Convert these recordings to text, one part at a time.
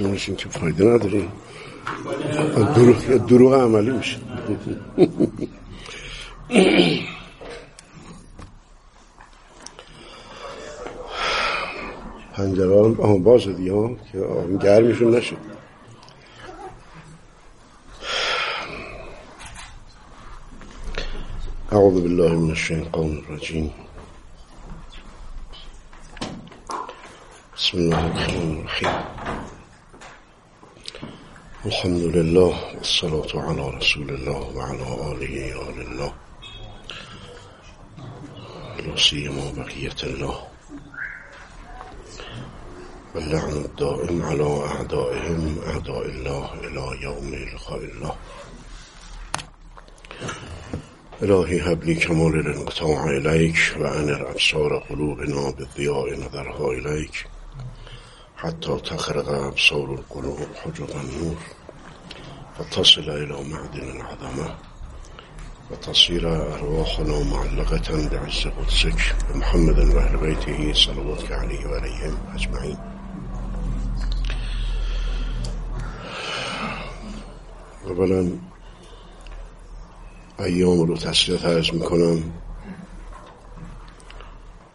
آسونش این که فایده نداره دروغ, دروغ عملی میشه. پنجره هم باز دیگه که گرمشون نشه. أعوذ بالله من الشيطان الرجيم بسم الله الرحمن الرحيم الحمد لله والصلاة على رسول الله وعلى آله آل الله لا سيما بقية الله واللعن الدائم على أعدائهم أعداء الله إلى يوم لقاء الله الهی حبلی کمال الانقطاع الیک و انر ابصار قلوبنا بالضیاء نظرها الیک حتى تخرج أبصار القلوب حجر النور فتصل إلى معدن العظمة وتصير أرواحنا معلقة بعز قدسك محمد وأهل بيته صلواتك عليه وعليهم أجمعين. اولا أيام رو تسلية عرض میکنم.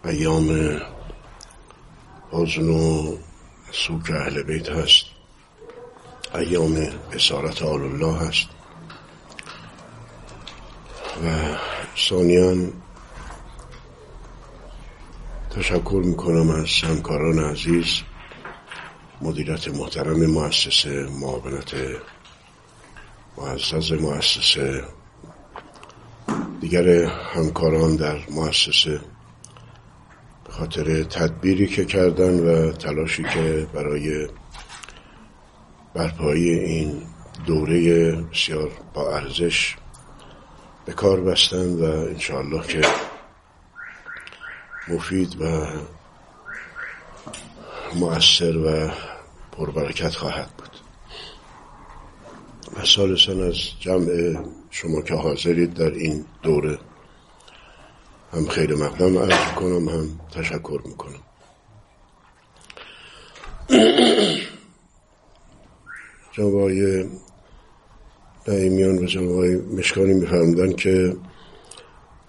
أيام حزن و سوک اهل بیت هست. ایام اسارت آل الله هست. و ثانیا تشکر می‌کنم از همکاران عزیز مدیرت محترم مؤسسه معاونت معزز مؤسسه دیگر همکاران در مؤسسه خاطر تدبیری که کردن و تلاشی که برای برپایی این دوره بسیار با ارزش به کار بستند و انشاءالله که مفید و مؤثر و پربرکت خواهد بود. و سالسان از جمع شما که حاضرید در این دوره هم خیلی مقدم عرض کنم هم تشکر می‌کنم. جناب آقای نعیمیان و جناب آقای مشکانی میفرمودن که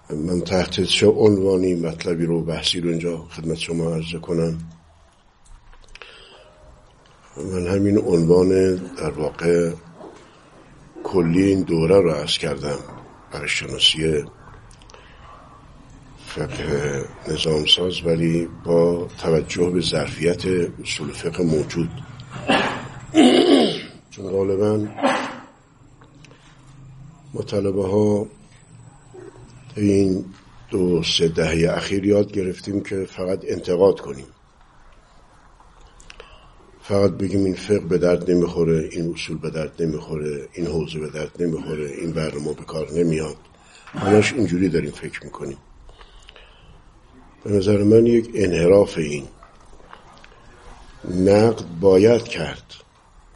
من تحت چه عنوانی مطلبی رو بحثی رو اینجا خدمت شما عرض کنم. من همین عنوان در واقع کلی این دوره رو عرض کردم برای شناسی فقه نظام ساز ولی با توجه به ظرفیت اصول فقه موجود. چون غالبا مطالبه ها این دو سه دهه اخیر یاد گرفتیم که فقط انتقاد کنیم. فقط بگیم این فقه به درد نمی‌خوره این اصول به درد نمی‌خوره این حوزه به درد نمی‌خوره این برنامه به کار نمیاد. همش اینجوری داریم فکر می‌کنیم. به نظر من یک انحراف این نقد باید کرد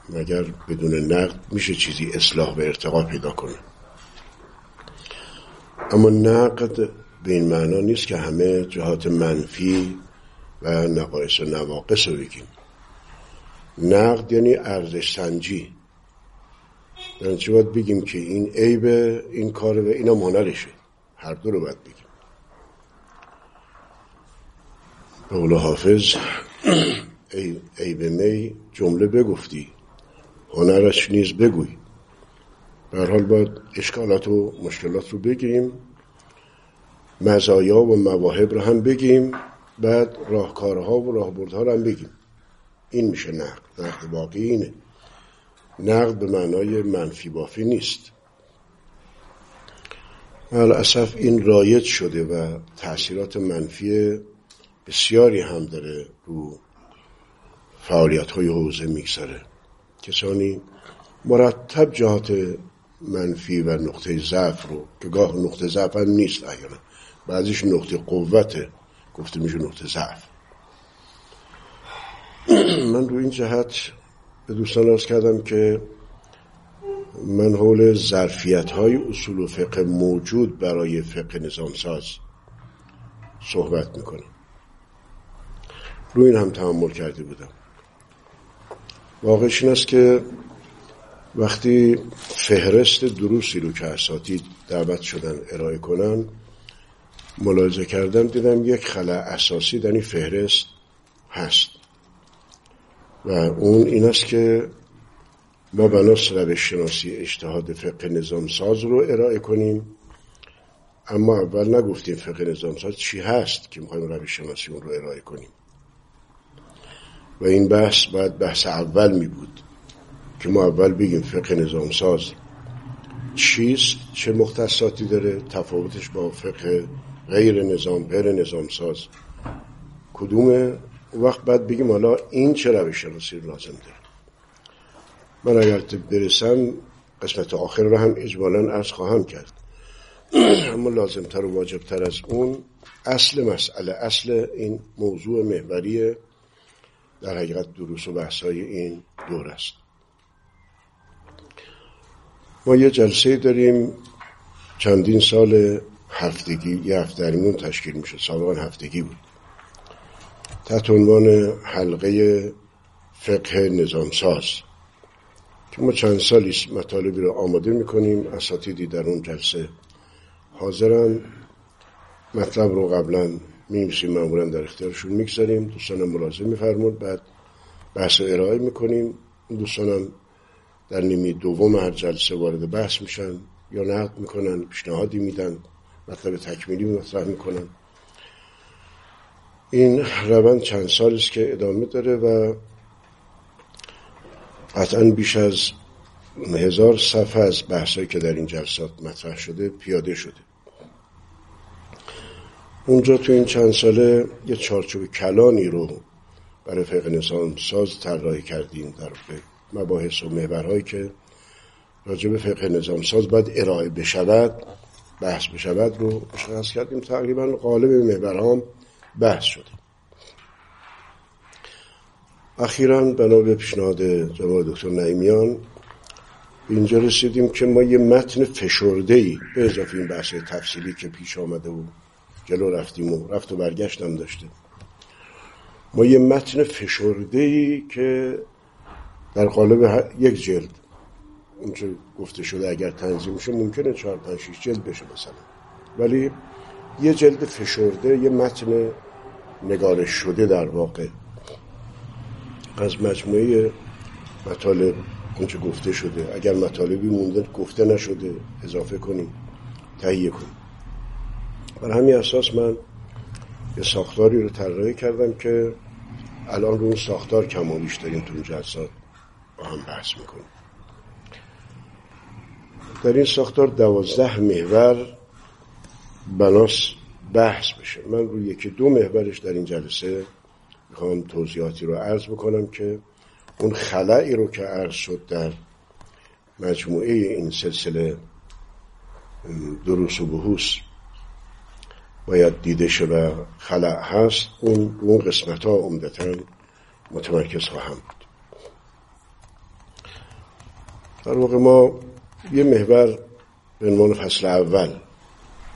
مگر بدون نقد میشه چیزی اصلاح و ارتقا پیدا کنه. اما نقد به این معنا نیست که همه جهات منفی و نقایص و نواقص رو بگیم. نقد یعنی ارزش سنجی. یعنی باید بگیم که این عیب این کار و اینا هنرشه هر دو رو باید بگیم. به حافظ عیب می جمله بگفتی هنرش نیز بگوی. به حال باید اشکالات و مشکلات رو بگیم مزایا و مواهب رو هم بگیم بعد راهکارها و راهبردها رو هم بگیم. این میشه نقد. نقد واقعی اینه. نقد به معنای منفی بافی نیست. اسف این رایج شده و تاثیرات منفی بسیاری هم داره رو فعالیت های حوزه میگذره کسانی مرتب جهات منفی و نقطه ضعف رو که گاه نقطه ضعف هم نیست احیانا. بعضیش نقطه قوته گفته میشه نقطه ضعف. من رو این جهت به دوستان ارز کردم که من حول ظرفیت های اصول و فقه موجود برای فقه نظام ساز صحبت می‌کنم. رو این هم تحمل کرده بودم. واقعش این است که وقتی فهرست دروسی رو که اساتید دعوت شدن ارائه کنن ملاحظه کردم دیدم یک خلع اساسی در این فهرست هست. و اون این است که ما بناس روش شناسی اجتهاد فقه نظام ساز رو ارائه کنیم. اما اول نگفتیم فقه نظام ساز چی هست که می‌خوایم روش شناسی اون رو ارائه کنیم. و این بحث باید بحث اول می بود که ما اول بگیم فقه نظام ساز چیست چه مختصاتی داره تفاوتش با فقه غیر نظام غیر نظام ساز کدومه وقت بعد بگیم حالا این چه روش شناسی لازم داره. من اگر برسم قسمت آخر رو هم اجمالا ارز خواهم کرد. اما لازمتر و واجبتر از اون اصل مسئله اصل این موضوع محوری در حقیقت دروس و بحثای این دور است. ما یه جلسه داریم چندین سال هفتگی یه تشکیل میشه سابقا هفتگی بود. تحت عنوان حلقه فقه نظام ساز که ما چند سالی مطالبی رو آماده می‌کنیم اساتیدی در اون جلسه حاضرن. مطلب رو قبلا میمیسیم معمولا در اختیارشون می‌گذاریم. دوستانم ملاحظه میفرمون بعد بحث ارائه می‌کنیم. دوستانم در نیمی دوم هر جلسه وارد بحث میشن یا نقد می‌کنن پیشنهادی میدن مطلب تکمیلی مطرح می‌کنن. این روند چند سال است که ادامه داره و قطعا بیش از هزار صفحه از بحثایی که در این جلسات مطرح شده پیاده شده. اونجا تو این چند ساله یه چارچوب کلانی رو برای فقه نظام ساز طراحی کردیم در مباحث و محورهایی که راجع به فقه نظام ساز باید ارائه بشود بحث بشود رو مشخص کردیم. تقریبا قالب محورهام بحث شده. اخیرا بنا به پیشنهاد جناب دکتر نعیمیان اینجا رسیدیم که ما یه متن فشرده ای به اضافه این بحث تفصیلی که پیش آمده و جلو رفتیم و رفت و برگشتم داشته. ما یه متن فشرده ای که در قالب یک جلد. اونچه گفته شده اگر تنظیم شه ممکنه چهار پنج شیش جلد بشه مثلا. ولی یه جلد فشرده یه متن نگارش شده در واقع. از مجموعه مطالب اونچه گفته شده. اگر مطالبی مونده گفته نشده اضافه کنیم تهیه کنیم. بر همین اساس من یه ساختاری رو طراحی کردم که الان رو اون ساختار کمالیش داریم تو جلسات با هم بحث می‌کنیم. در این ساختار دوازده محور بناس بحث بشه من روی یکی دو محورش در این جلسه می‌خوام توضیحاتی رو عرض بکنم که اون خلایی رو که عرض شد در مجموعه این سلسله دروس و بحوث باید دیده شه و خلع هست اون اون قسمت ها عمدتا متمرکز خواهم بود. در واقع ما یه محور به عنوان فصل اول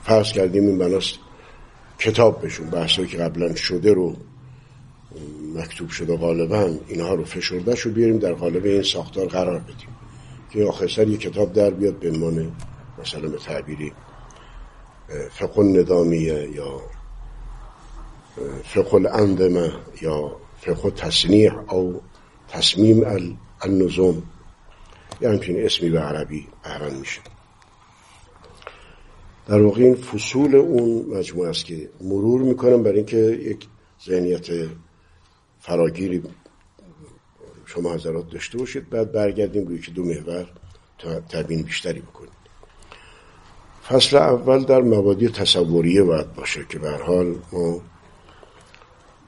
فرض کردیم این بناست کتاب بشون بحثایی که قبلا شده رو مکتوب شده غالبا اینها رو فشرده شو بیاریم در قالب این ساختار قرار بدیم که آخر سر یه کتاب در بیاد به عنوان مثلا به تعبیری. فقه ندامیه یا فقه الاندمه یا فقه تصنیح او تصمیم النظام یا همچین اسمی به عربی اهران میشه. در واقع این فصول اون مجموعه است که مرور می‌کنم برای اینکه یک ذهنیت فراگیری شما حضرات داشته باشید. بعد برگردیم روی که دو محور تبیین بیشتری بکنیم. فصل اول در مبادی تصوریه باید باشه که به حال ما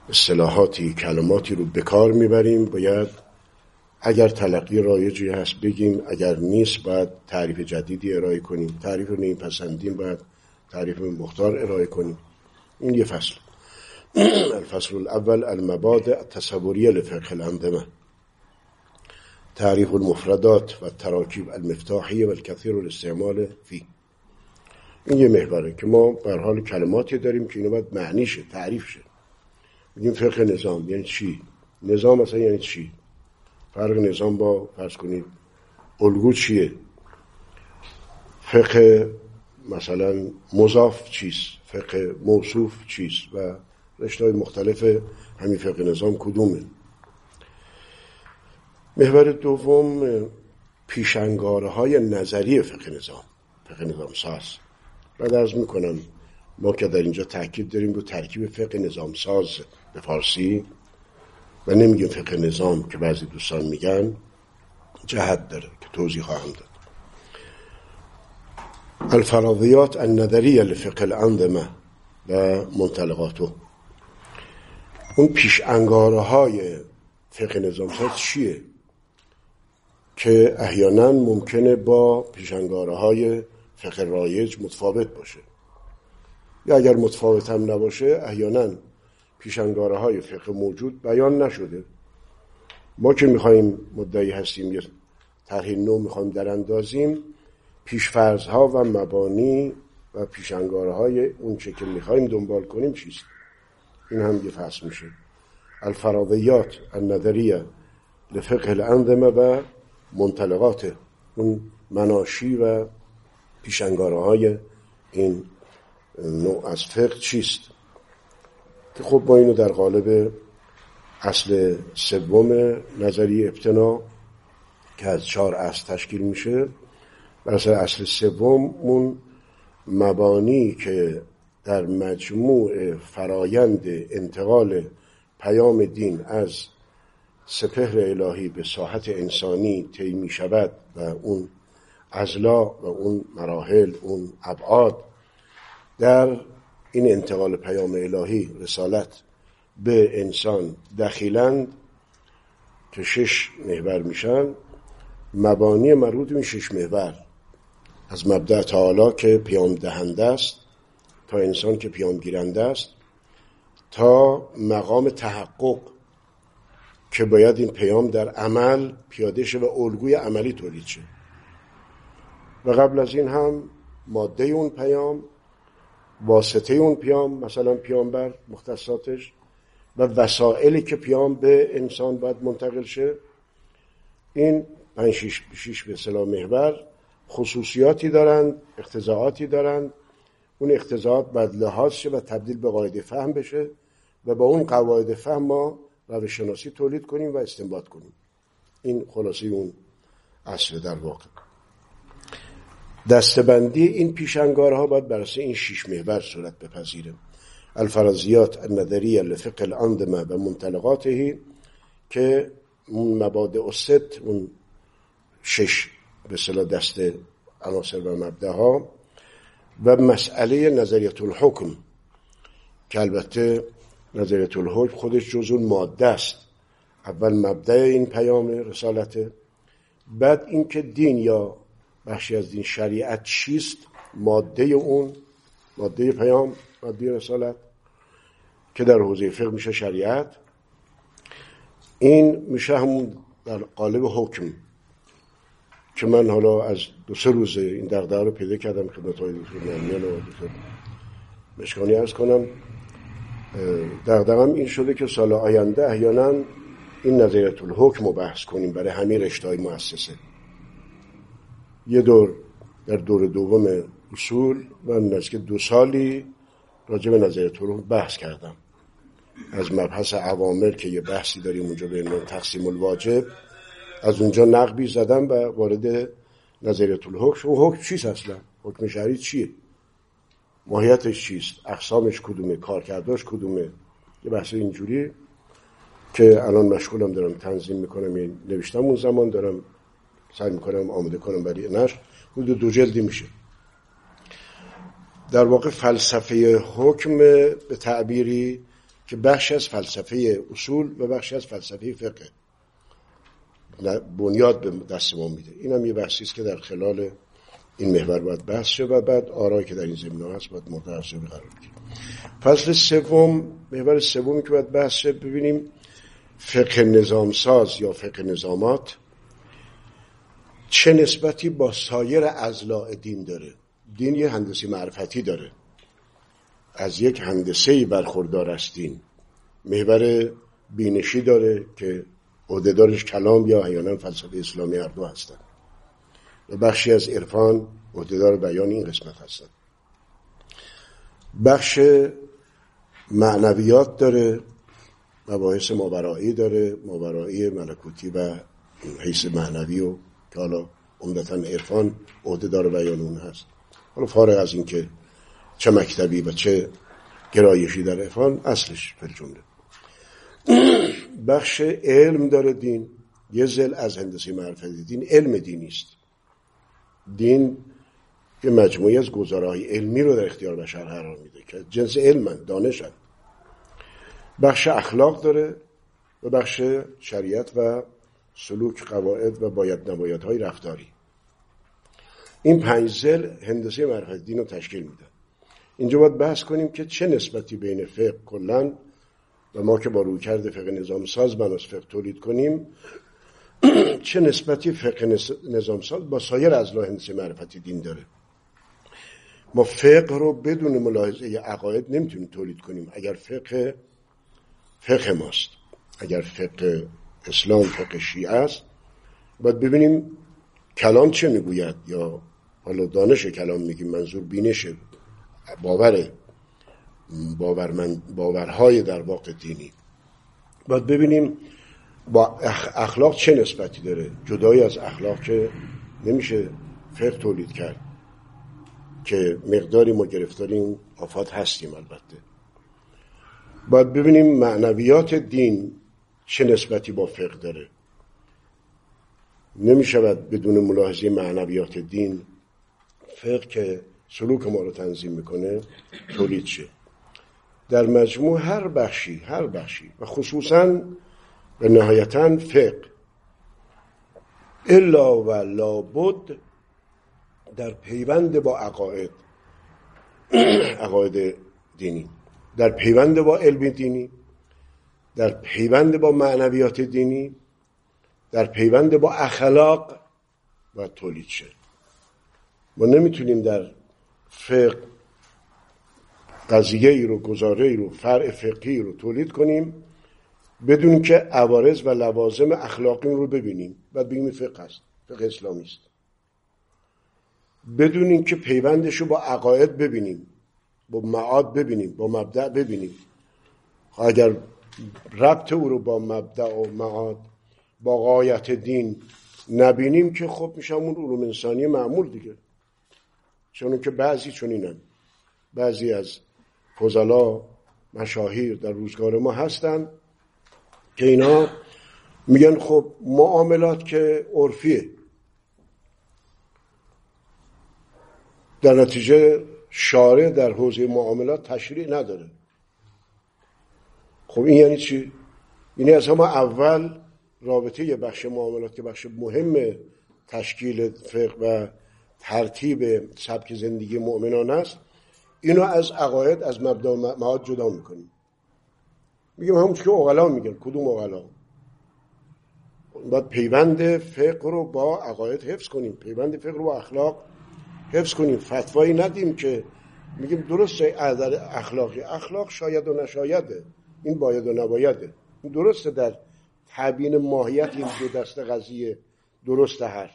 اصطلاحاتی کلماتی رو به کار می‌بریم. باید اگر تلقی رایجی هست بگیم اگر نیست باید تعریف جدیدی ارائه کنیم. تعریف رو پسندیم باید تعریف مختار ارائه کنیم. این یه فصل. الفصل الاول المبادئ التصوریه لفقه الاندمه تعریف المفردات و تراکیب المفتاحیه و الكثير الاستعمال فی. این یه محوره که ما بر حال کلماتی داریم که اینو باید معنی شه تعریف شه. بگیم فقه نظام یعنی چی؟ نظام مثلا یعنی چی؟ فرق نظام با فرض کنید الگو چیه؟ فقه مثلا مضاف چیست؟ فقه موصوف چیست؟ و رشته های مختلف همین فقه نظام کدومه؟ محور دوم پیشنگاره های نظری فقه نظام فقه نظام ساز. بعد از می‌کنم ما که در اینجا تاکید داریم رو ترکیب فقه نظام ساز به فارسی و نمیگیم فقه نظام که بعضی دوستان میگن جهت داره که توضیح خواهم داد. الفراضیات النظریه لفقه الانظمه و منطلقاتو. اون پیش انگاره های فقه نظام ساز چیه؟ که احیانا ممکنه با پیشنگاره های فقه رایج متفاوت باشه. یا اگر متفاوت هم نباشه احیانا پیشنگاره های فقه موجود بیان نشده. ما که می‌خوایم مدعی هستیم یا طرح نو می‌خوایم در اندازیم پیشفرض ها و مبانی و پیشنگاره های اون چه که می‌خوایم دنبال کنیم چیست؟ این هم یه فصل میشه. الفراضیات النظریه لفقه الانظمه و منطلقات اون مناشی و پیشنگاره های این نوع از فقه چیست؟ که خب ما اینو در قالب اصل سوم نظری ابتنا که از چهار اصل تشکیل میشه بر اصل سوم اون مبانی که در مجموع فرایند انتقال پیام دین از سپهر الهی به ساحت انسانی طی می شود و اون ازلا و اون مراحل اون ابعاد در این انتقال پیام الهی رسالت به انسان دخیلند که شش محور میشن. مبانی مربوط این شش محور از مبدع تعالی که پیام دهنده است تا انسان که پیام گیرنده است تا مقام تحقق که باید این پیام در عمل پیاده شه و الگوی عملی تولید شه. و قبل از این هم ماده اون پیام واسطه اون پیام مثلا پیامبر مختصاتش و وسائلی که پیام به انسان باید منتقل شه. این پنج شیش, شیش به سلام محور خصوصیاتی دارند اختزاعاتی دارند. اون اختزاعات باید لحاظ شه و تبدیل به قاعده فهم بشه و با اون قواعد فهم ما روش شناسی تولید کنیم و استنباط کنیم. این خلاصه اون اصل در واقع. دستبندی این پیشنگارها باید بر این شش محور صورت بپذیره. الفرضیات النظریه لفقه الانظمه و منطلقاته که اون مبادع است اون شش به صلاح دست عناصر و مبده ها و مسئله نظریت الحکم که البته نظریت الحکم خودش جز اون ماده است. اول مبدع این پیام رسالته بعد اینکه دین یا بخشی از دین شریعت چیست؟ ماده اون ماده پیام ماده رسالت که در حوزه فقه میشه شریعت. این میشه همون در قالب حکم که من حالا از دو سه روز این دغدغه رو پیدا کردم خدمت های دکتر نامیان و دکتر مشکانی ارز کنم. دغدغم این شده که سال آینده احیانا این نظریت الحکم رو بحث کنیم برای همین رشته های مؤسسه. یه دور در دور دوم اصول. من نزدیک دو سالی راجع به نظریت الحکم بحث کردم. از مبحث عوامر که یه بحثی داریم اونجا به تقسیم الواجب از اونجا نقبی زدم و وارد نظریت الحکم اون حکم چیست اصلا؟ حکم شهری چیه؟ ماهیتش چیست؟ اقسامش کدومه؟ کارکرداش کدومه؟ یه بحث اینجوری که الان مشغولم دارم تنظیم می‌کنم این نوشتم اون زمان دارم سعی می‌کنم آماده کنم برای نشر. حدود دو جلدی میشه. در واقع فلسفه حکم به تعبیری که بخش از فلسفه اصول و بخش از فلسفه فقه بنیاد به دست ما میده. این هم یه بحثی است که در خلال این محور باید بحث شه و بعد آرای که در این زمینه هست باید مورد ارزیابی قرار بگیره فصل سوم محور سومی که باید بحث ببینیم فقه نظام ساز یا فقه نظامات چه نسبتی با سایر ازلاع دین داره؟ دین یه هندسی معرفتی داره. از یک هندسه برخوردار است دین. محور بینشی داره که عهدهدارش کلام یا احیانا فلسفه اسلامی هر دو هستن و بخشی از عرفان عهدهدار بیان این قسمت هستن بخش معنویات داره مباحث ماورایی داره ماورایی ملکوتی و حیث معنوی و که حالا عمدتا عرفان عهدهدار بیان اون هست. حالا فارغ از اینکه چه مکتبی و چه گرایشی در عرفان اصلش جمله. بخش علم داره دین. یه زل از هندسی معرفت دین علم دینی است. دین یه مجموعی از گزارهای علمی رو در اختیار بشر قرار میده که جنس علم دانشن. بخش اخلاق داره و بخش شریعت و سلوک قواعد و باید نباید های رفتاری. این پنج زل هندسه معرفت دین رو تشکیل میده. اینجا باید بحث کنیم که چه نسبتی بین فقه کلا و ما که با روی کرده فقه نظام ساز بناس فقه تولید کنیم چه نسبتی فقه نظام ساز با سایر از هندسه معرفتی دین داره؟ ما فقه رو بدون ملاحظه عقاید نمی‌تونیم تولید کنیم. اگر فقه فقه ماست. اگر فقه اسلام فقه شیعه است. باید ببینیم کلام چه می‌گوید یا حالا دانش کلام میگیم منظور بینش باور باورهای در واقع دینی. باید ببینیم با اخلاق چه نسبتی داره؟ جدایی از اخلاق که نمیشه فقه تولید کرد که مقداری ما گرفتاریم آفات هستیم البته. باید ببینیم معنویات دین چه نسبتی با فقه داره؟ نمی شود بدون ملاحظه معنویات دین فقه که سلوک ما رو تنظیم می‌کنه تولید شه. در مجموع هر بخشی هر بخشی و خصوصا و نهایتا فقه. الا و لابد در پیوند با عقاید عقاید دینی. در پیوند با علم دینی. در پیوند با معنویات دینی در پیوند با اخلاق و تولید شد. ما نمی‌تونیم در فقه قضیه ای رو گزاره ای رو فرع فقهی رو تولید کنیم بدون که عوارض و لوازم اخلاقی رو ببینیم. و بگیم فقه است. فقه اسلامی است. بدون اینکه پیوندش رو با عقاید ببینیم با معاد ببینیم با مبدع ببینیم. اگر ربط او رو با مبدع و معاد با قایت دین نبینیم که خب میشه همون علوم انسانی معمول دیگه. چون که بعضی چنینن. بعضی از فضلا مشاهیر در روزگار ما هستن که اینا میگن خب معاملات که عرفیه. در نتیجه شارع در حوزه معاملات تشریع نداره. خب این یعنی چی؟ یعنی از همه اول رابطه یه بخش معاملات که بخش مهم تشکیل فقه و ترتیب سبک زندگی مؤمنان است اینو از عقاید از مبدا معاد جدا می‌کنیم. میگیم همون که اغلا میگن. کدوم اغلا باید پیوند فقه رو با عقاید حفظ کنیم. پیوند فقه رو با اخلاق حفظ کنیم. فتوایی ندیم که میگیم درسته در اخلاقی. اخلاق شاید و نشایده. این باید و نبایده این درسته در تبیین ماهیت این دو دست قضیه درست حرف.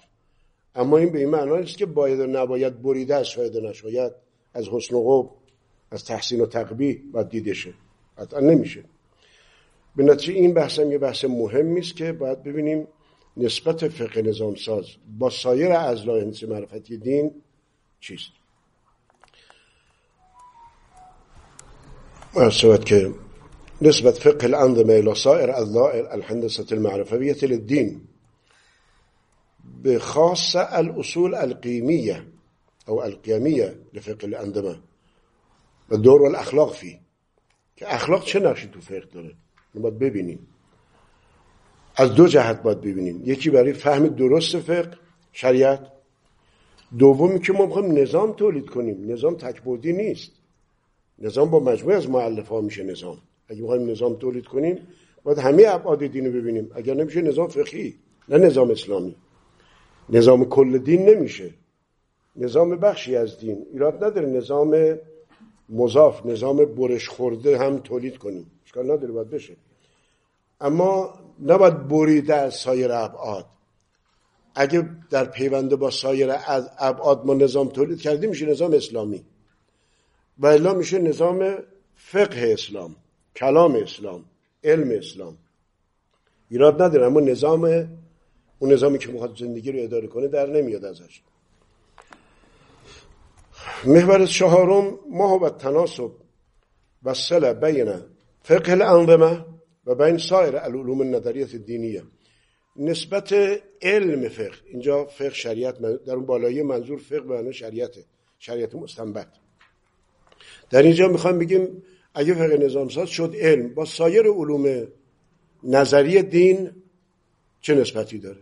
اما این به این معنا نیست که باید و نباید بریده از شاید و نشاید از حسن و قب از تحسین و تقبیح باید دیده شه. قطعا نمیشه. به نتیجه این بحث هم یه بحث مهمی است که باید ببینیم نسبت فقه نظام ساز با سایر اعضای هندسه معرفتی دین چیست. صحبت که نسبة فقه الأنظمة إلى صائر أذرع الهندسة المعرفية للدين بخاصة الأصول القيمية أو القيمية لفقه الأنظمة الدور والأخلاق فيه. كأخلاق چه نقشی تو فقه داره؟ باید از دو جهت باید ببینیم. یکی برای فهم درست فقه شریعت. دومی که ما می‌خوایم نظام تولید کنیم. نظام تکبودی نیست. نظام با مجموعه از معلف ها میشه نظام. اگه می‌خوایم نظام تولید کنیم باید همه ابعاد دین رو ببینیم. اگر نمیشه نظام فقهی نه نظام اسلامی. نظام کل دین نمیشه. نظام بخشی از دین. ایراد نداره نظام مضاف نظام برش خورده هم تولید کنیم. اشکال نداره باید بشه. اما نباید بریده از سایر ابعاد. اگه در پیوند با سایر ابعاد ما نظام تولید کردیم میشه نظام اسلامی. و الا میشه نظام فقه اسلام. کلام اسلام علم اسلام. ایراد نداره اما نظام اون نظامی که می‌خواد زندگی رو اداره کنه در نمیاد ازش. محور چهارم ما و تناسب و سله بین فقه الانظمه و بین سایر العلوم النظریت دینیه نسبت علم فقه اینجا فقه شریعت در اون بالایی منظور فقه به شریعت شریعت مستنبت در اینجا می‌خوام بگیم اگه فقه نظام ساز شد علم. با سایر علوم نظری دین چه نسبتی داره؟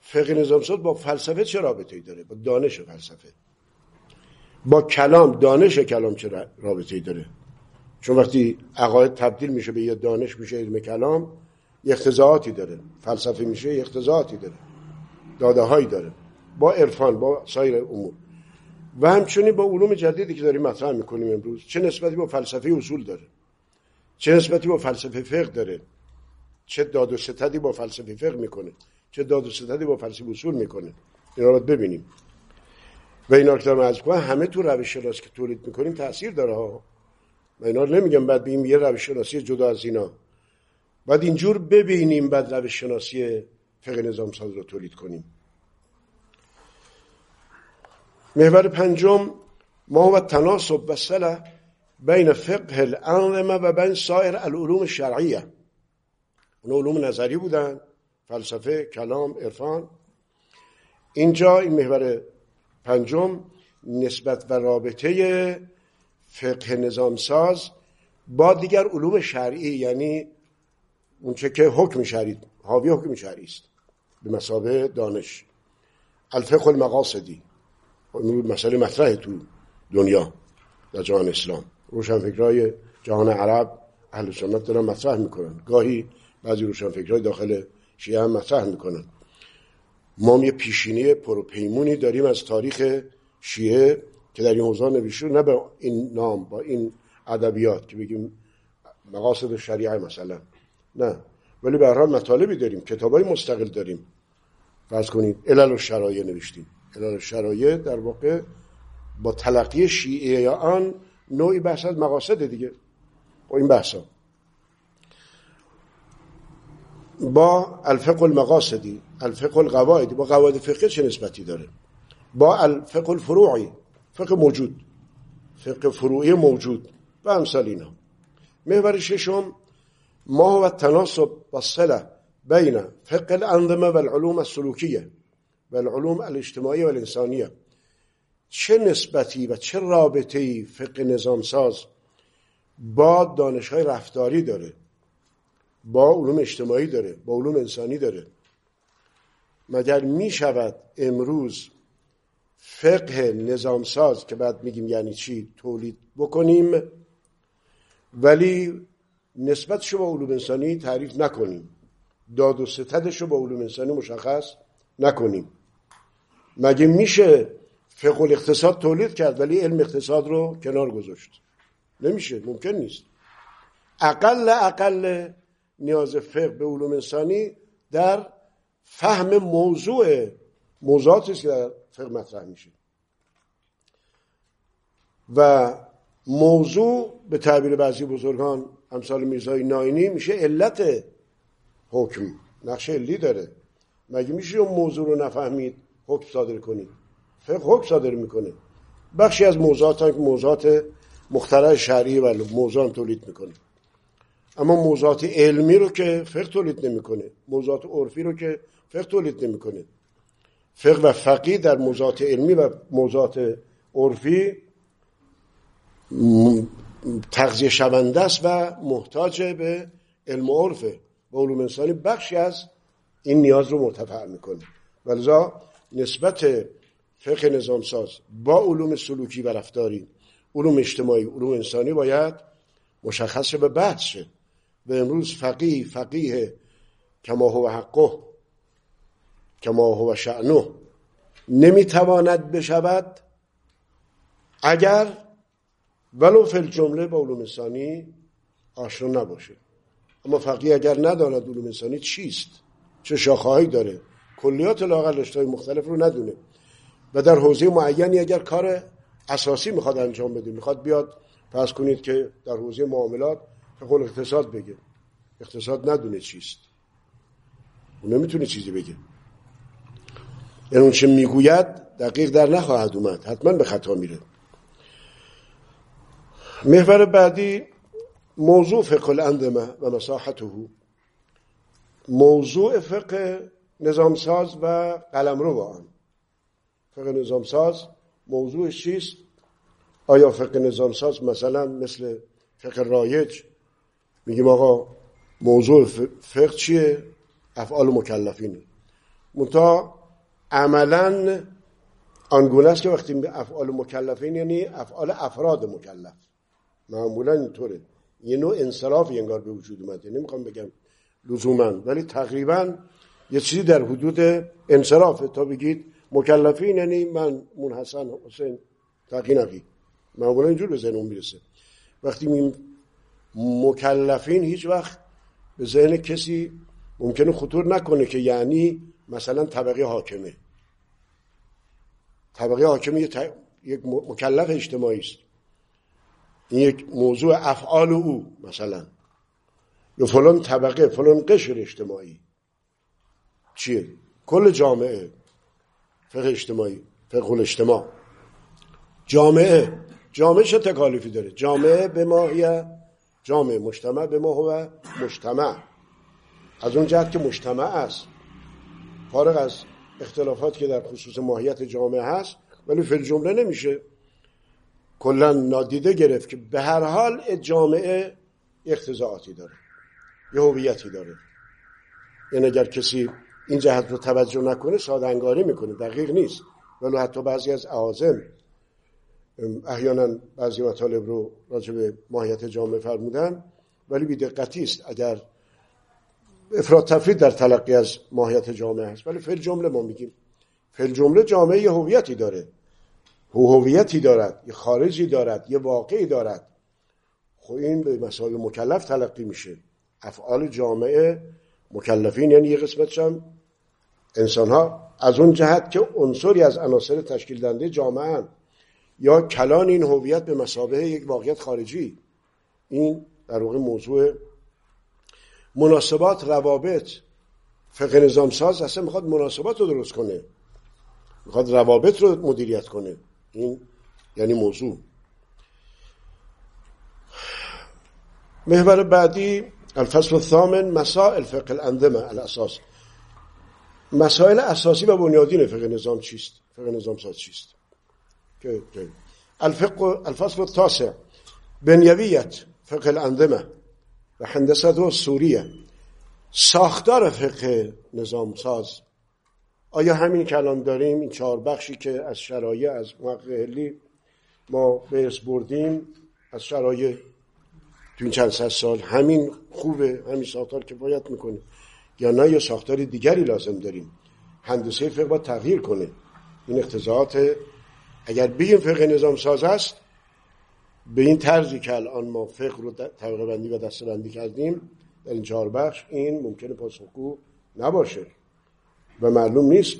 فقه نظام ساز با فلسفه چه رابطه‌ای داره؟ با دانش فلسفه. با کلام دانش کلام چه رابطه‌ای داره؟ چون وقتی عقاید تبدیل میشه به یه دانش میشه علم کلام اختزاعاتی داره. فلسفه میشه اختزاعاتی داره. داده هایی داره. با عرفان با سایر امور. و همچنین با علوم جدیدی که داریم مطرح می‌کنیم امروز چه نسبتی با فلسفه اصول داره؟ چه نسبتی با فلسفه فقه داره؟ چه داد و ستدی با فلسفه فقه می‌کنه؟ چه داد و ستدی با فلسفه اصول می‌کنه؟ اینا رو ببینیم. و اینا که دارم از همه تو روش شناسی که تولید می‌کنیم تاثیر داره ها. و اینا نمیگم بعد بیم یه روش شناسی جدا از اینا. بعد اینجور ببینیم بعد روش شناسی فقه نظام ساز رو تولید کنیم. محور پنجم ما و تناسب و صلح بین فقه الانظمه و بین سایر العلوم شرعیه. اون علوم نظری بودن فلسفه کلام عرفان. اینجا این محور پنجم نسبت و رابطه فقه نظام ساز با دیگر علوم شرعی یعنی اونچه که حکم شرعی حاوی حکم شرعی است به مسابه دانش. الفقه المقاصدی. مسئله مطرح تو دنیا در جهان اسلام. روشنفکرای جهان عرب اهل سنت دارن مطرح می‌کنن. گاهی بعضی روشنفکرای داخل شیعه هم مطرح می‌کنن. ما یه پیشینی پروپیمونی داریم از تاریخ شیعه که در این حوزه نوشته نه به این نام با این ادبیات که بگیم مقاصد شریعه مثلا. نه. ولی به هر حال مطالبی داریم کتابای مستقل داریم. فرض کنید علل و شرایع نوشتیم. علل و شرایع در واقع با تلقی شیعه یا آن نوعی بحث از مقاصد دیگه. با این بحثا. با الفقه المقاصدی الفقه القواعدی با قواعد فقه چه نسبتی داره؟ با الفقه الفروعی فقه موجود. فقه فروعی موجود و امثال اینا. محور ششم ما و تناسب و صله بین فقه الانظمه العلوم السلوکیه. و العلوم الاجتماعی و الانسانیه. چه نسبتی و چه رابطه‌ای فقه نظام ساز با دانش های رفتاری داره با علوم اجتماعی داره با علوم انسانی داره؟ مگر می شود امروز فقه نظام ساز که بعد میگیم یعنی چی تولید بکنیم ولی نسبتش با علوم انسانی تعریف نکنیم داد و ستدش رو با علوم انسانی مشخص نکنیم؟ مگه میشه فقه الاقتصاد تولید کرد ولی علم اقتصاد رو کنار گذاشت؟ نمیشه ممکن نیست. اقل اقل نیاز فقه به علوم انسانی در فهم موضوع موضوعاتی که در فقه مطرح میشه. و موضوع به تعبیر بعضی بزرگان امثال میرزای ناینی میشه علت حکم نقش علی داره. مگه میشه اون موضوع رو نفهمید؟ حکم صادر کنید. فقه حکم صادر می‌کنه. بخشی از موضوعات که موضوعات مخترع شرعی و موضوع تولید می‌کنه. اما موضوعات علمی رو که فقه تولید نمی‌کنه. موضوعات عرفی رو که فقه تولید نمی‌کنه. فقه و فقی در موضوعات علمی و موضوعات عرفی تغذیه شونده است و محتاج به علم و عرفه. و علوم انسانی بخشی از این نیاز رو مرتفع می‌کنه. ولذا نسبت فقه نظام ساز با علوم سلوکی و رفتاری علوم اجتماعی علوم انسانی باید مشخص به بحث شه. و امروز فقیه فقیه کما هو حقه کما هو شعنه نمی‌تواند بشود اگر ولو فل جمله با علوم انسانی آشنا نباشه. اما فقیه اگر نداند علوم انسانی چیست؟ چه شاخههایی داره؟ کلیات لاغر رشته مختلف رو ندونه. و در حوزه معینی اگر کار اساسی می‌خواد انجام بده می‌خواد بیاد فرض کنید که در حوزه معاملات فقه اقتصاد بگه. اقتصاد ندونه چیست. اون نمی‌تونه چیزی بگه. یعنی اون چه می‌گوید دقیق در نخواهد اومد. حتما به خطا میره. محور بعدی موضوع فقه الاندمه و مساحته موضوع فقه نظامساز و قلمرو با آن. فقه نظامساز موضوعش چیست آیا فقه نظامساز مثلا مثل فقه رایج؟ میگیم آقا موضوع فقه چیه؟ افعال مکلفینه منتها عملا آنگونه است که وقتی افعال مکلفین یعنی افعال افراد مکلف. معمولا اینطوره. یه نوع انصرافی انگار به وجود اومده. نمی‌خوام بگم لزوما. ولی تقریبا یه چیزی در حدود انصرافه تا بگید مکلفین یعنی من مون حسن حسین تقی نقی معمولا اینجور به ذهن می‌رسه. وقتی می مکلفین هیچ وقت به ذهن کسی ممکنه خطور نکنه که یعنی مثلا طبقه حاکمه. طبقه حاکمه یک مکلف اجتماعی است. این یک موضوع افعال او مثلا. یا فلان طبقه فلان قشر اجتماعی. چیه؟ کل جامعه فقه اجتماعی فقه الاجتماع. جامعه جامعه چه تکالیفی داره؟ جامعه به ماهیه جامعه مجتمع به ما هو مجتمع. از اون جهت که مجتمع است. فارغ از اختلافات که در خصوص ماهیت جامعه هست ولی فی جمله نمیشه. کلا نادیده گرفت که به هر حال جامعه اختزاعاتی داره. یه هویتی داره. یعنی اگر کسی این جهت رو توجه نکنه ساده انگاری می‌کنه دقیق نیست. ولی حتی بعضی از اعاظم احیانا بعضی مطالب رو راجع به ماهیت جامعه فرمودن ولی بیدقتی است اگر افراد تفرید در تلقی از ماهیت جامعه هست ولی فعل جمله ما میگیم. فعل جمله جامعه یه هویتی داره. هویتی دارد یه خارجی دارد یه واقعی دارد. خب این به مسائل مکلف تلقی میشه. افعال جامعه مکلفین یعنی یه قسمتش هم انسان ها از اون جهت که عنصری از عناصر تشکیل دنده جامعه یا کلان این هویت به مسابه یک واقعیت خارجی. این در واقع موضوع مناسبات روابط. فقه نظام ساز اصلا می‌خواد مناسبات رو درست کنه. می‌خواد روابط رو مدیریت کنه. این یعنی موضوع. محور بعدی الفصل الثامن مسائل فقه الانظمه الاساس مسائل اساسی و بنیادین فقه نظام چیست؟ فقه نظام ساز چیست؟ الفقه الفصل التاسع. بنیویت فقه الانظمه و هندسه و سوریه. ساختار فقه نظام ساز. آیا همین که الان داریم این چهار بخشی که از شرایع از محقق ما به بردیم از شرایع تو این چند سال همین خوبه همین ساختار کفایت می‌کنه. یا نه یا ساختار دیگری لازم داریم. هندسه فقه باید تغییر کنه. این اقتضاعات اگر بگیم فقه نظام ساز است به این طرزی که الان ما فقه رو طبقه بندی و دسته بندی کردیم در این چهار بخش این ممکنه پاسخگو نباشه. و معلوم نیست.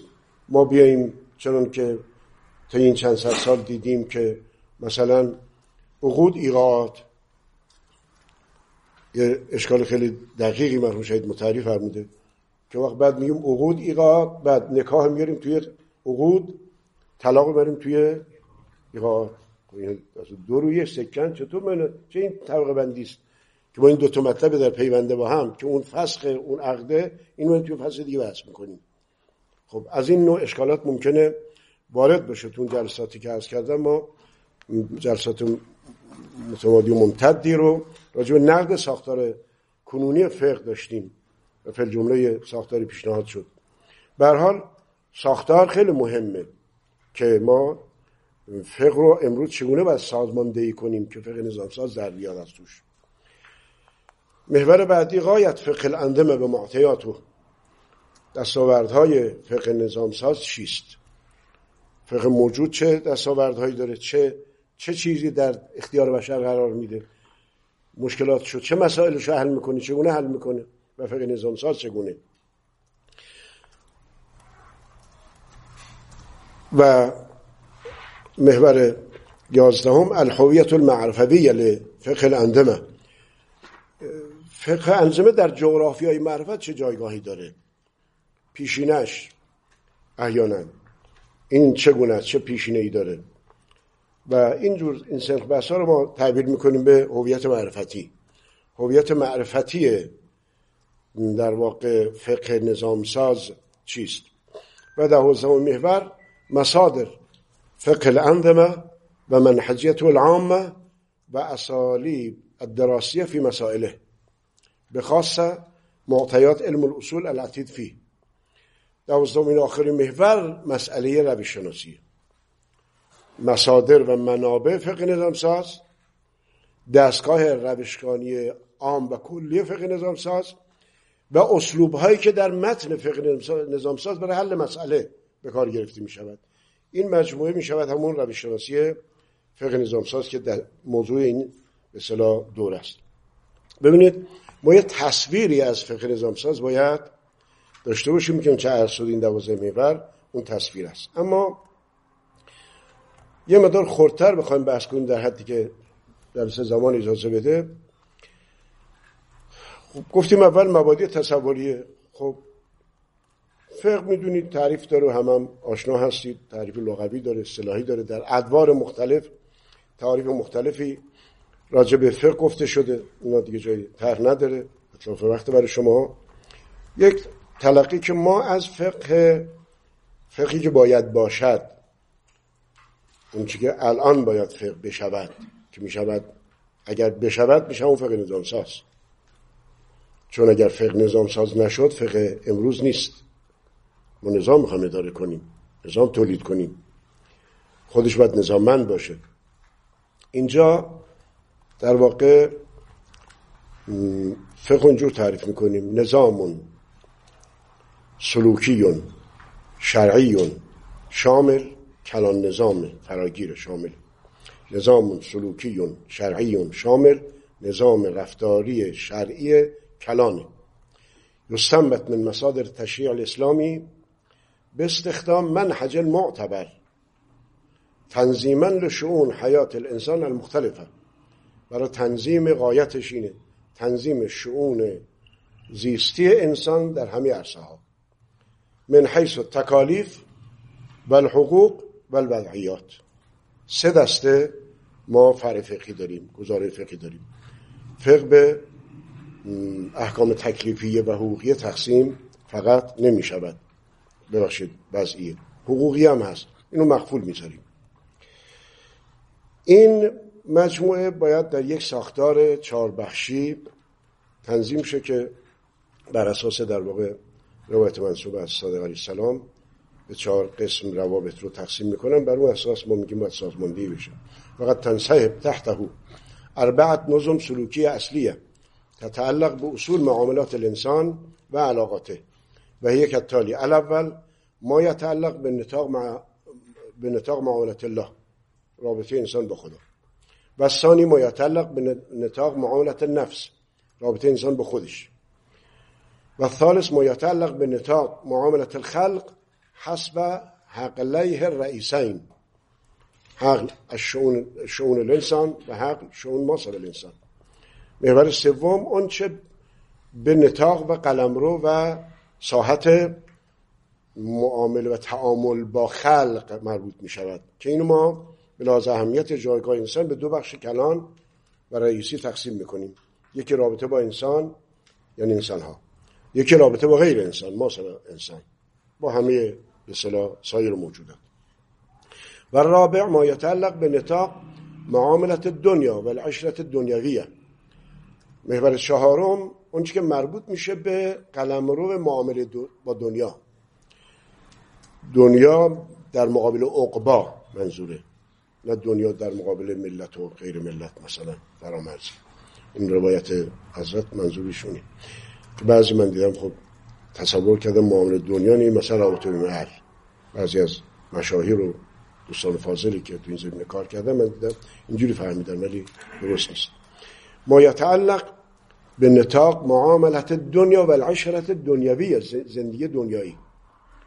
ما بیاییم چون که تا این چند سال دیدیم که مثلا عقود ایقاعات یه اشکال خیلی دقیقی مرحوم شهید متعریف فرموده. که وقت بعد میگیم عقود ایقاعات بعد نکاح میاریم توی عقود طلاق بریم توی ایقاعات خب دو روی سکن چطور من چه این طبقه بندی است؟ که ما این دو تا مطلب در پیونده با هم که اون فسخ اون عقده این من توی فصل دیگه بحث می‌کنیم. خب از این نوع اشکالات ممکنه وارد بشه. تو جلساتی که عرض کردم ما جلسات متمادی و ممتدی رو راجع به نقد ساختار کنونی فقه داشتیم. و فل جمله ساختاری پیشنهاد شد. به حال ساختار خیلی مهمه که ما فقه رو امروز چگونه باید سازماندهی کنیم که فقه نظام ساز در بیاد از توش. محور بعدی غایت فقه الاندمه به معطیات و دستاوردهای فقه نظام ساز چیست؟ فقه موجود چه دستاوردهایی داره؟ چه چه چیزی در اختیار بشر قرار میده؟ مشکلات شد. چه مسائلش حل می‌کنه چگونه حل می‌کنه و فقه نظام ساز چگونه؟ و محور یازدهم الحویت المعرفویه لفقه الانظمه فقه انظمه در جغرافی های معرفت چه جایگاهی داره؟ پیشینش احیانا. این چگونه چه پیشینه ای داره؟ و اینجور این سنخ بحث رو ما تعبیر می‌کنیم به هویت معرفتی. هویت معرفتی در واقع فقه نظام ساز چیست؟ و در حوزه محور مصادر فقه الانظمه و منحجیت العامه و اسالیب الدراسیه فی مسائله. بخاصه معطیات علم الاصول العتید فی. دوازدومین آخرین محور مسئله روش شناسی مصادر و منابع فقه نظام ساز. دستگاه روشگانی عام و کلی فقه نظام ساز. و اسلوب هایی که در متن فقه نظام ساز برای حل مسئله به کار گرفته می شود این مجموعه می شود همون روش شناسی فقه نظام ساز که در موضوع این به دور است. ببینید ما یه تصویری از فقه نظام ساز باید داشته باشیم که چه عرض شد این دوازه اون تصویر است. اما یه مدار خورتر بخوایم بحث کنیم در حدی که در سه زمان اجازه بده. خب گفتیم اول مبادی تصوریه. خب فقه می‌دونید تعریف داره هم, هم آشنا هستید. تعریف لغوی داره اصطلاحی داره. در ادوار مختلف تعریف مختلفی راجع به فقه گفته شده. اینا دیگه جای طرح نداره. اطلاف وقت برای شما. یک تلقی که ما از فقه فقهی که باید باشد اون که الان باید فقه بشود که می‌شود اگر بشود میشه اون فقه نظام ساز چون اگر فقه نظام ساز نشد فقه امروز نیست. ما نظام می‌خوایم اداره کنیم نظام تولید کنیم. خودش باید نظاممند باشه. اینجا در واقع فقه اونجور تعریف می‌کنیم. نظام سلوکی شرعی شامل. کلان نظام فراگیر شامل. نظام سلوکی شرعی شامل. نظام رفتاری شرعی کلانه. یستنبت من مصادر تشریع الاسلامی. به استخدام منحج المعتبر. تنظیما لشؤون حیات الانسان المختلفه. برای تنظیم قایتش اینه. تنظیم شعون زیستی انسان در همه عرصه ها من حیث تکالیف و الحقوق و الوضعیات سه دسته ما فرع فقهی داریم گزاره فقهی داریم. فقه به احکام تکلیفیه و حقوقی تقسیم فقط نمی شود. ببخشید وضعیه. حقوقی هم هست. اینو مخفول می‌ذاریم. این مجموعه باید در یک ساختار چهار بخشی تنظیم شه که بر اساس در واقع روایت منصوب از صادق علیه السلام به چهار قسم روابط رو تقسیم می‌کنن بر اون اساس ما میگیم باید سازماندهی بشه. فقط تنصحب تحته اربعت نظم سلوکی اصلیه تتعلق به اصول معاملات الانسان و علاقاته. و هی کتالی الاول ما یتعلق به نطاق, مع... به نطاق معاملات الله. رابطه انسان با خدا. و ثانی ما یتعلق به نطاق معاملت نفس رابطه انسان به خودش. و ثالث ما یتعلق به نطاق معاملت الخلق. حسب حقلیه الرئیسین حق شون, شون الانسان و حق شون ماصر الانسان. محور سوم اون چه به نطاق و قلمرو و ساحت معامله و تعامل با خلق مربوط می شود که اینو ما به لحاظ اهمیت جایگاه انسان به دو بخش کلان و رئیسی تقسیم می‌کنیم. یکی رابطه با انسان یعنی انسان ها یکی رابطه با غیر انسان ما انسان. با همه به سایر موجودات. و رابع ما یتعلق به نطاق معاملت دنیا و العشرت دنیاویه. محور چهارم اون که مربوط میشه به قلمرو معامله با دنیا. دنیا در مقابل عقبا منظوره. نه دنیا در مقابل ملت و غیر ملت مثلا فرامرزی این روایت حضرت منظورشونه. که بعضی من دیدم خب تصور کردم معامله دنیا نیم مثلا رابطه به بعضی از مشاهیر و دوستان فاضلی که تو این زمینه کار کردم من دیدم اینجوری فهمیدم ولی درست نیست. ما یتعلق به نتاق معاملت دنیا و العشرت دنیوی زندگی دنیایی.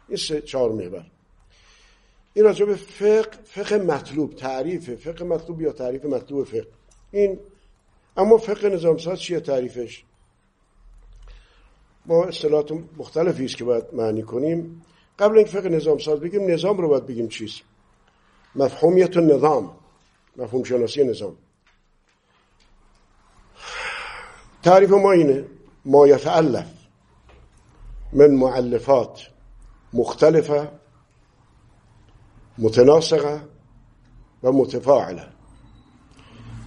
این سه چهار محور. این راجع به فقه فقه مطلوب تعریف فقه مطلوب یا تعریف مطلوب فقه؟ این اما فقه نظام ساز چیه تعریفش؟ با اصطلاحات مختلفی است که باید معنی کنیم. قبل اینکه فقه نظام ساز بگیم نظام رو باید بگیم چیست؟ مفهومیت نظام مفهوم شناسی نظام. تعریف ما اینه ما یتعلف من معلفات مختلفه متناسقه و متفاعله.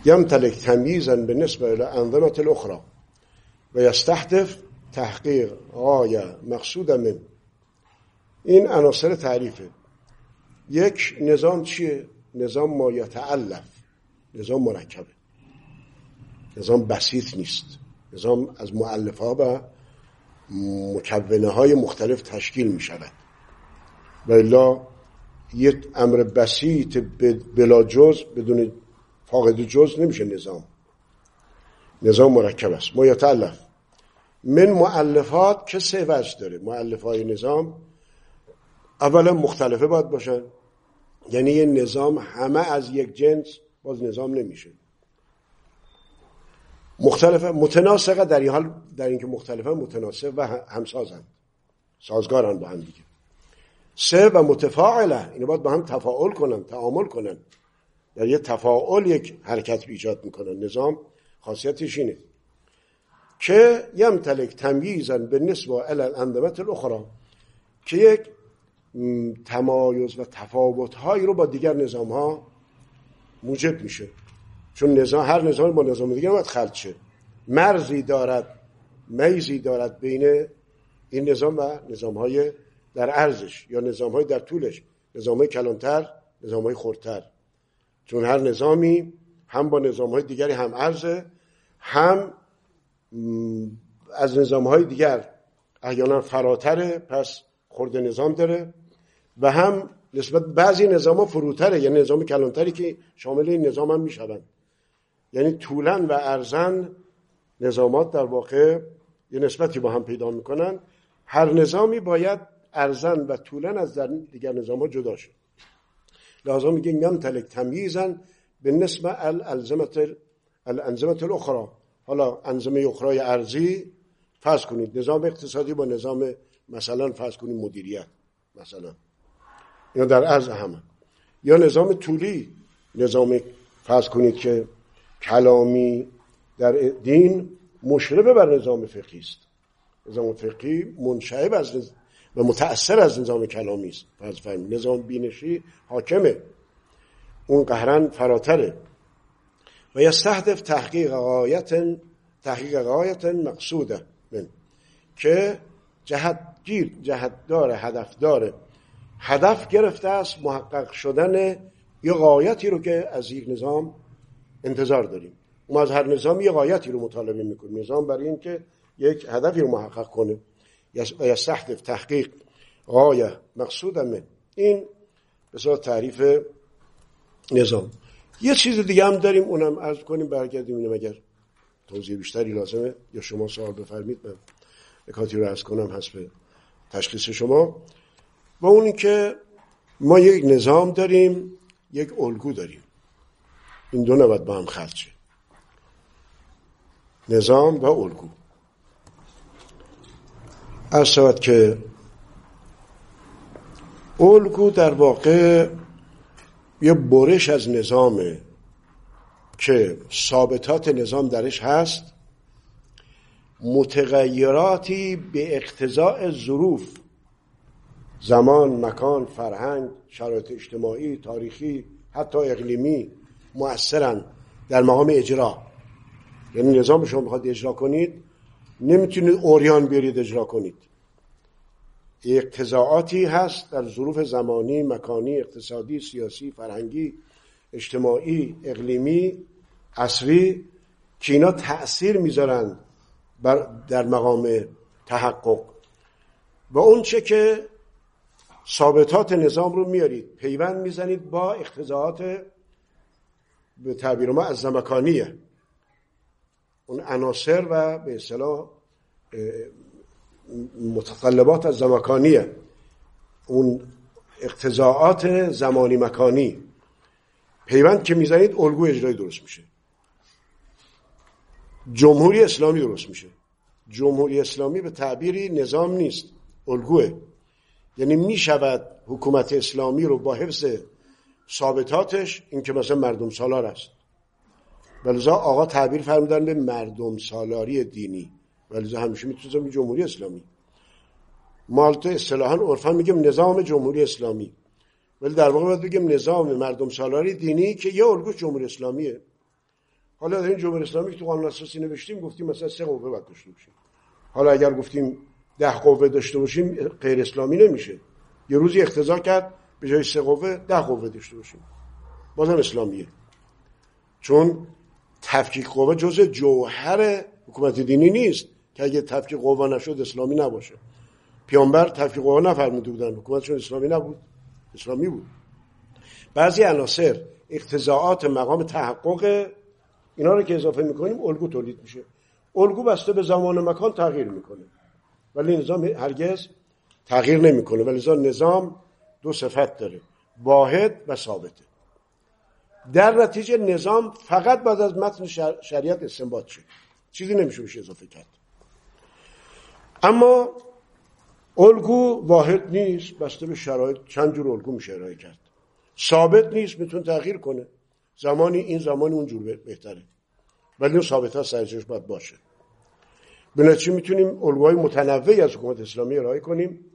يمتلك تمييزا بالنسبة إلى أنظمة الأخرى ويستهدف تحقیق غایه مقصود این عناصر تعریفه. یک نظام چیه؟ نظام ما یتعلف نظام مرکبه. نظام بسیط نیست. نظام از معلف ها و مکونه های مختلف تشکیل می شود و الا یک امر بسیط بلا جز بدون فاقد جز نمیشه نظام. نظام مرکب است. ما یتعلف من معلفات که سه وجه داره. معلف های نظام اولا مختلفه باید باشن. یعنی یه نظام همه از یک جنس باز نظام نمیشه. مختلفه متناسقه در این حال در اینکه مختلفه متناسب و همسازند. سازگارن با هم دیگه. سه و متفاعله. اینو باید با هم تفاعل کنن تعامل کنن. در یه تفاعل یک حرکت ایجاد می‌کنن. نظام خاصیتش اینه. که یمتلک تمییزا به نسبه الانظمت الاخرى که یک تمایز و تفاوت هایی رو با دیگر نظام ها موجب میشه. چون نظام هر نظام با نظام دیگر باید خلط شه. مرزی دارد میزی دارد بین این نظام و نظام های در ارزش یا نظام های در طولش. نظام های کلانتر نظام های خورتر چون هر نظامی هم با نظام های دیگری هم ارزه هم از نظام های دیگر احیانا فراتره پس خورده نظام داره و هم نسبت بعضی نظام ها فروتره یعنی نظام کلانتری که شامل این نظام هم می‌شوند. یعنی طولن و ارزن نظامات در واقع یه نسبتی با هم پیدا می‌کنن. هر نظامی باید ارزن و طولن از در دیگر نظام ها جدا شد لازم میگه تلک تمیزن به الالزمت الانزمت الاخرى. حالا انظمه اخرای ارزی فرض کنید نظام اقتصادی با نظام مثلا فرض کنید مدیریت مثلا. یا در ارز همه. یا نظام طولی نظام فرض کنید که کلامی در دین مشربه بر نظام فقهی است. نظام فقهی منشعب از و متأثر از نظام کلامی است. فرض نظام بینشی حاکمه. اون قهرن فراتره. و یستهدف تحقیق غایت تحقیق غایت مقصوده من که جهت گیر جهت داره هدف داره هدف گرفته است محقق شدن یه غایتی رو که از یک نظام انتظار داریم. ما از هر نظام یه غایتی رو مطالبه می‌کنیم. نظام برای اینکه یک هدفی رو محقق کنه. و یستهدف تحقیق غایه مقصود من. این به تعریف نظام. یه چیز دیگه هم داریم اونم عرض کنیم برگردیم اینم اگر توضیح بیشتری لازمه یا شما سوال بفرمید من نکاتی رو عرض کنم حسب تشخیص شما. و اون که ما یک نظام داریم یک الگو داریم. این دو نباید با هم خلچه نظام و الگو. از که الگو در واقع یه برش از نظامه که ثابتات نظام درش هست. متغیراتی به اقتضاء ظروف زمان، مکان، فرهنگ، شرایط اجتماعی، تاریخی، حتی اقلیمی مؤثرن در مقام اجرا. یعنی نظام شما می‌خواد اجرا کنید نمی‌تونید اوریان بیارید اجرا کنید. اقتضاعاتی هست در ظروف زمانی، مکانی، اقتصادی، سیاسی، فرهنگی، اجتماعی، اقلیمی، عصری که اینا تأثیر می‌ذارند در مقام تحقق. و اون چه که ثابتات نظام رو میارید پیوند می‌زنید با اقتضاعات به تعبیر ما از زمکانیه. اون عناصر و به اصطلاح متطلبات از زمکانیه. اون اقتضاعات زمانی مکانی. پیوند که می‌زنید الگو اجرایی درست میشه. جمهوری اسلامی درست میشه. جمهوری اسلامی به تعبیری نظام نیست. الگوه. یعنی می‌شود حکومت اسلامی رو با حفظ ثابتاتش این که مثلا مردم سالار است. ولذا آقا تعبیر فرمودن به مردم سالاری دینی. ولذا همیشه می‌تونیم جمهوری اسلامی. مالتا اصطلاحا عرفا میگم نظام جمهوری اسلامی. ولی در واقع باید بگیم نظام مردم سالاری دینی که یه الگوش جمهوری اسلامیه. حالا در این جمهوری اسلامی که تو قانون اساسی نوشتیم گفتیم مثلا سه قوه باید داشته باشیم. حالا اگر گفتیم ده قوه داشته باشیم غیر اسلامی نمیشه. یه روزی اختزا کرد به جای سه قوه ده قوه داشته باشیم. بازم اسلامیه. چون تفکیک قوه جز جوهر حکومت دینی نیست. که اگه تفکیک قوه نشد اسلامی نباشه. پیامبر تفکیک قوه نفرموده بودن حکومتشون اسلامی نبود. اسلامی بود. بعضی عناصر اقتضاعات مقام تحقق اینا رو که اضافه می‌کنیم الگو تولید میشه. الگو بسته به زمان و مکان تغییر می‌کنه. ولی نظام هرگز تغییر نمی‌کنه. ولی نظام دو صفت داره واحد و ثابته. در نتیجه نظام فقط بعد از متن شریعت استنباط شد چیزی نمیشه بشه اضافه کرد. اما الگو واحد نیست بسته به شرایط چند جور الگو میشه ارائه کرد. ثابت نیست می‌تونه تغییر کنه. زمانی این زمانی اونجور بهتره. ولی اون ثابت ها سرچش باید باشه. بنابراین می‌تونیم الگوهای متنوعی از حکومت اسلامی ارائه کنیم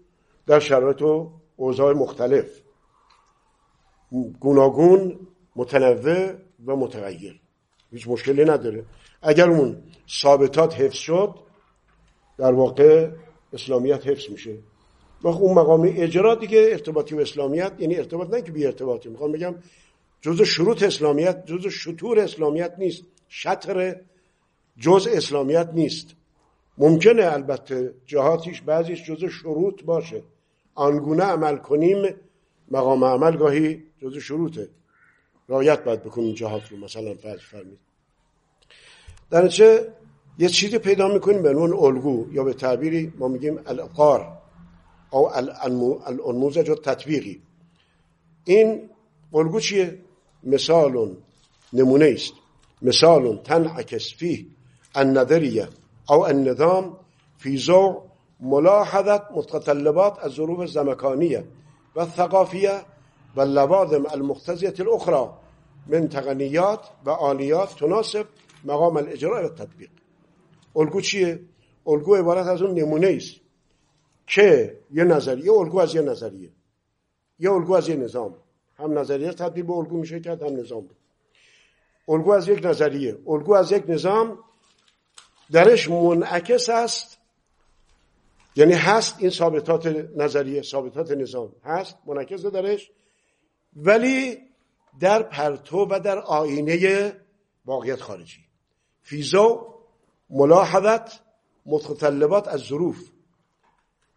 در شرایط و اوضاع مختلف. گوناگون متنوع و متغیر. هیچ مشکلی نداره. اگر اون ثابتات حفظ شد در واقع اسلامیت حفظ میشه. و اون مقام اجرا دیگه ارتباطی و اسلامیت یعنی ارتباط نه که بی ارتباطی. می‌خوام بگم جزء شروط اسلامیت جزء شطور اسلامیت نیست. شطر جز اسلامیت نیست. ممکنه البته جهاتیش بعضیش جزء شروط باشه. آنگونه عمل کنیم مقام عمل گاهی جزء شروطه. رایت باید بکنیم جهات رو مثلا فرض فرمید. در چه یه چیزی پیدا می‌کنیم به عنوان الگو یا به تعبیری ما میگیم القار او الانموزج تطبیقی. این الگو چیه؟ مثال نمونه است مثال تنعکس فيه النظریه او النظام في ذوق ملاحظه متطلبات الظروف الزمكانيه والثقافيه واللوازم المقتضيه الاخرى من تقنیات و آلیات تناسب مقام الاجراء و تطبیق. الگو چیه؟ الگو عبارت از اون نمونه است که یه نظریه الگو از یه نظریه. یه الگو از یه نظام. هم نظریه تبدیل به الگو میشه کرد هم نظام. الگو از یک نظریه. الگو از یک نظام درش منعکس است. یعنی هست این ثابتات نظریه ثابتات نظام. هست منعکس درش. ولی در پرتو و در آینه واقعیت خارجی. فیزا ملاحظت متطلبات از ظروف.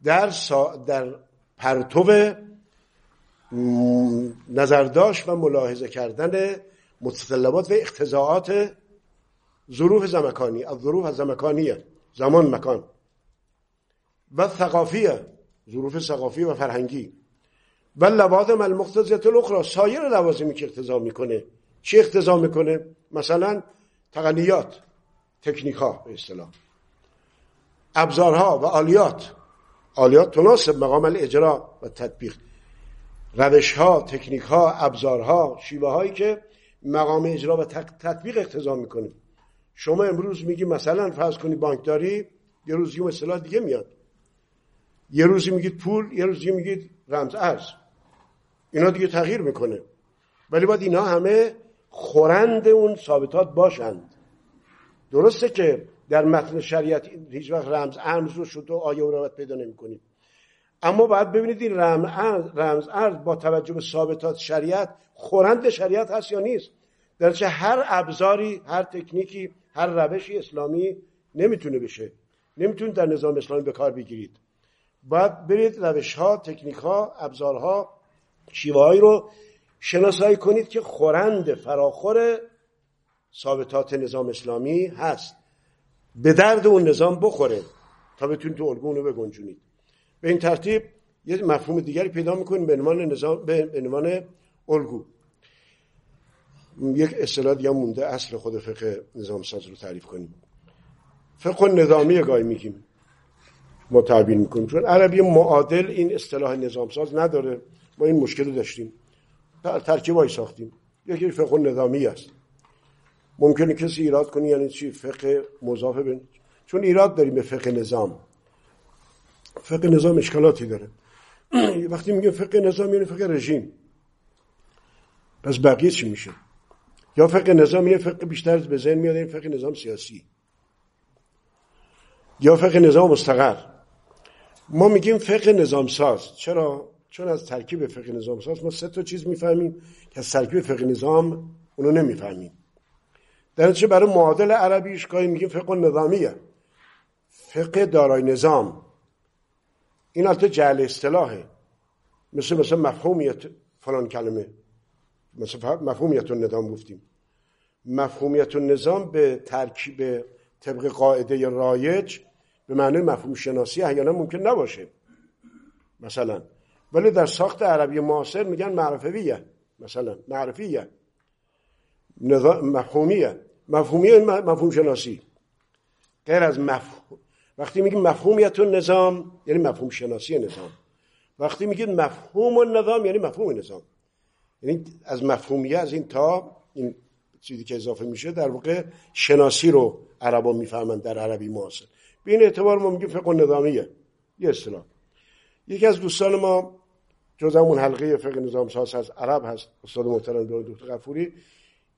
در, سا در پرتو نظرداشت و ملاحظه کردن متطلبات و اقتضاعات ظروف زمکانی. از ظروف زمکانیه زمان مکان. و ثقافیه ظروف ثقافی و فرهنگی. و لوازم المقتضیت الاخرى سایر لوازمی که اقتضا می‌کنه. چی اقتضا می‌کنه؟ مثلا تقنیات. تکنیک ها به اصطلاح. ابزارها و آلیات آلیات تناسب مقام الاجرا و تطبیق. روش ها تکنیک ها ابزارها شیوه هایی که مقام اجرا و تطبیق اقتضا می‌کنه. شما امروز میگی مثلا فرض کنی بانکداری یه روز یه اصطلاح دیگه میاد. یه روزی میگید پول یه روزی میگید رمز ارز. اینا دیگه تغییر می‌کنه. ولی باید اینا همه خورند اون ثابتات باشند. درسته که در متن شریعت هیچ وقت رمز ارز رو شد و آیه و روایت پیدا نمی‌کنید اما باید ببینید این رمز ارز با توجه به ثابتات شریعت خورند شریعت هست یا نیست. درچه هر ابزاری هر تکنیکی هر روشی اسلامی نمی‌تونه بشه. نمی‌تونه در نظام اسلامی به کار بگیرید. باید برید روش ها تکنیک ها ابزارها شیوه رو شناسایی کنید که خورند فراخور ثابتات نظام اسلامی هست. به درد اون نظام بخوره تا بتونید تو الگو رو بگنجونید. به این ترتیب یه مفهوم دیگری پیدا می‌کنیم به عنوان نظام به عنوان الگو. یک اصطلاح یا مونده اصل خود فقه نظام ساز رو تعریف کنیم. فقه نظامی گاهی میگیم. ما تعبیر می‌کنیم. چون عربی معادل این اصطلاح نظام ساز نداره. ما این مشکل رو داشتیم. ترکیب های ساختیم یکی فقه نظامی است. ممکنه کسی ایراد کنی یعنی چی؟ فقه مضاف به چون ایراد داریم به فقه نظام. فقه نظام اشکالاتی داره. وقتی میگه فقه نظام یعنی فقه رژیم. پس بقیه چی میشه؟ یا فقه نظام یعنی فقه بیشتر به ذهن میاد این یعنی فقه نظام سیاسی. یا فقه نظام مستقر. ما میگیم فقه نظام ساز. چرا؟ چون از ترکیب فقه نظام ساز ما سه تا چیز می‌فهمیم که از ترکیب فقه نظام اونو نمی‌فهمیم. در نتیجه برای معادل عربیش گاهی میگیم فقه نظامیه. فقه دارای نظام. این البته جعل اصطلاحه. مثل مثل مفهومیت فلان کلمه. مثل مفهومیت نظام گفتیم. مفهومیت نظام به ترکیب طبق قاعده رایج به معنی مفهوم شناسی احیانا ممکن نباشه. مثلا. ولی در ساخت عربی معاصر میگن معرفویه. مثلا معرفیه. مفهومیه. مفهومیه مفهوم شناسی. غیر از مفهوم. وقتی میگیم مفهومیت نظام یعنی مفهوم شناسی نظام. وقتی میگید مفهوم النظام یعنی مفهوم نظام. یعنی از مفهومیه از این تا این چیزی که اضافه میشه در واقع شناسی رو عربا می‌فهمن در عربی معاصر. به این اعتبار ما میگیم فقه نظامیه. یه اصطلاح. یکی از دوستان ما جز همون حلقه فقه نظام ساز از عرب هست استاد محترم دکتر غفوری.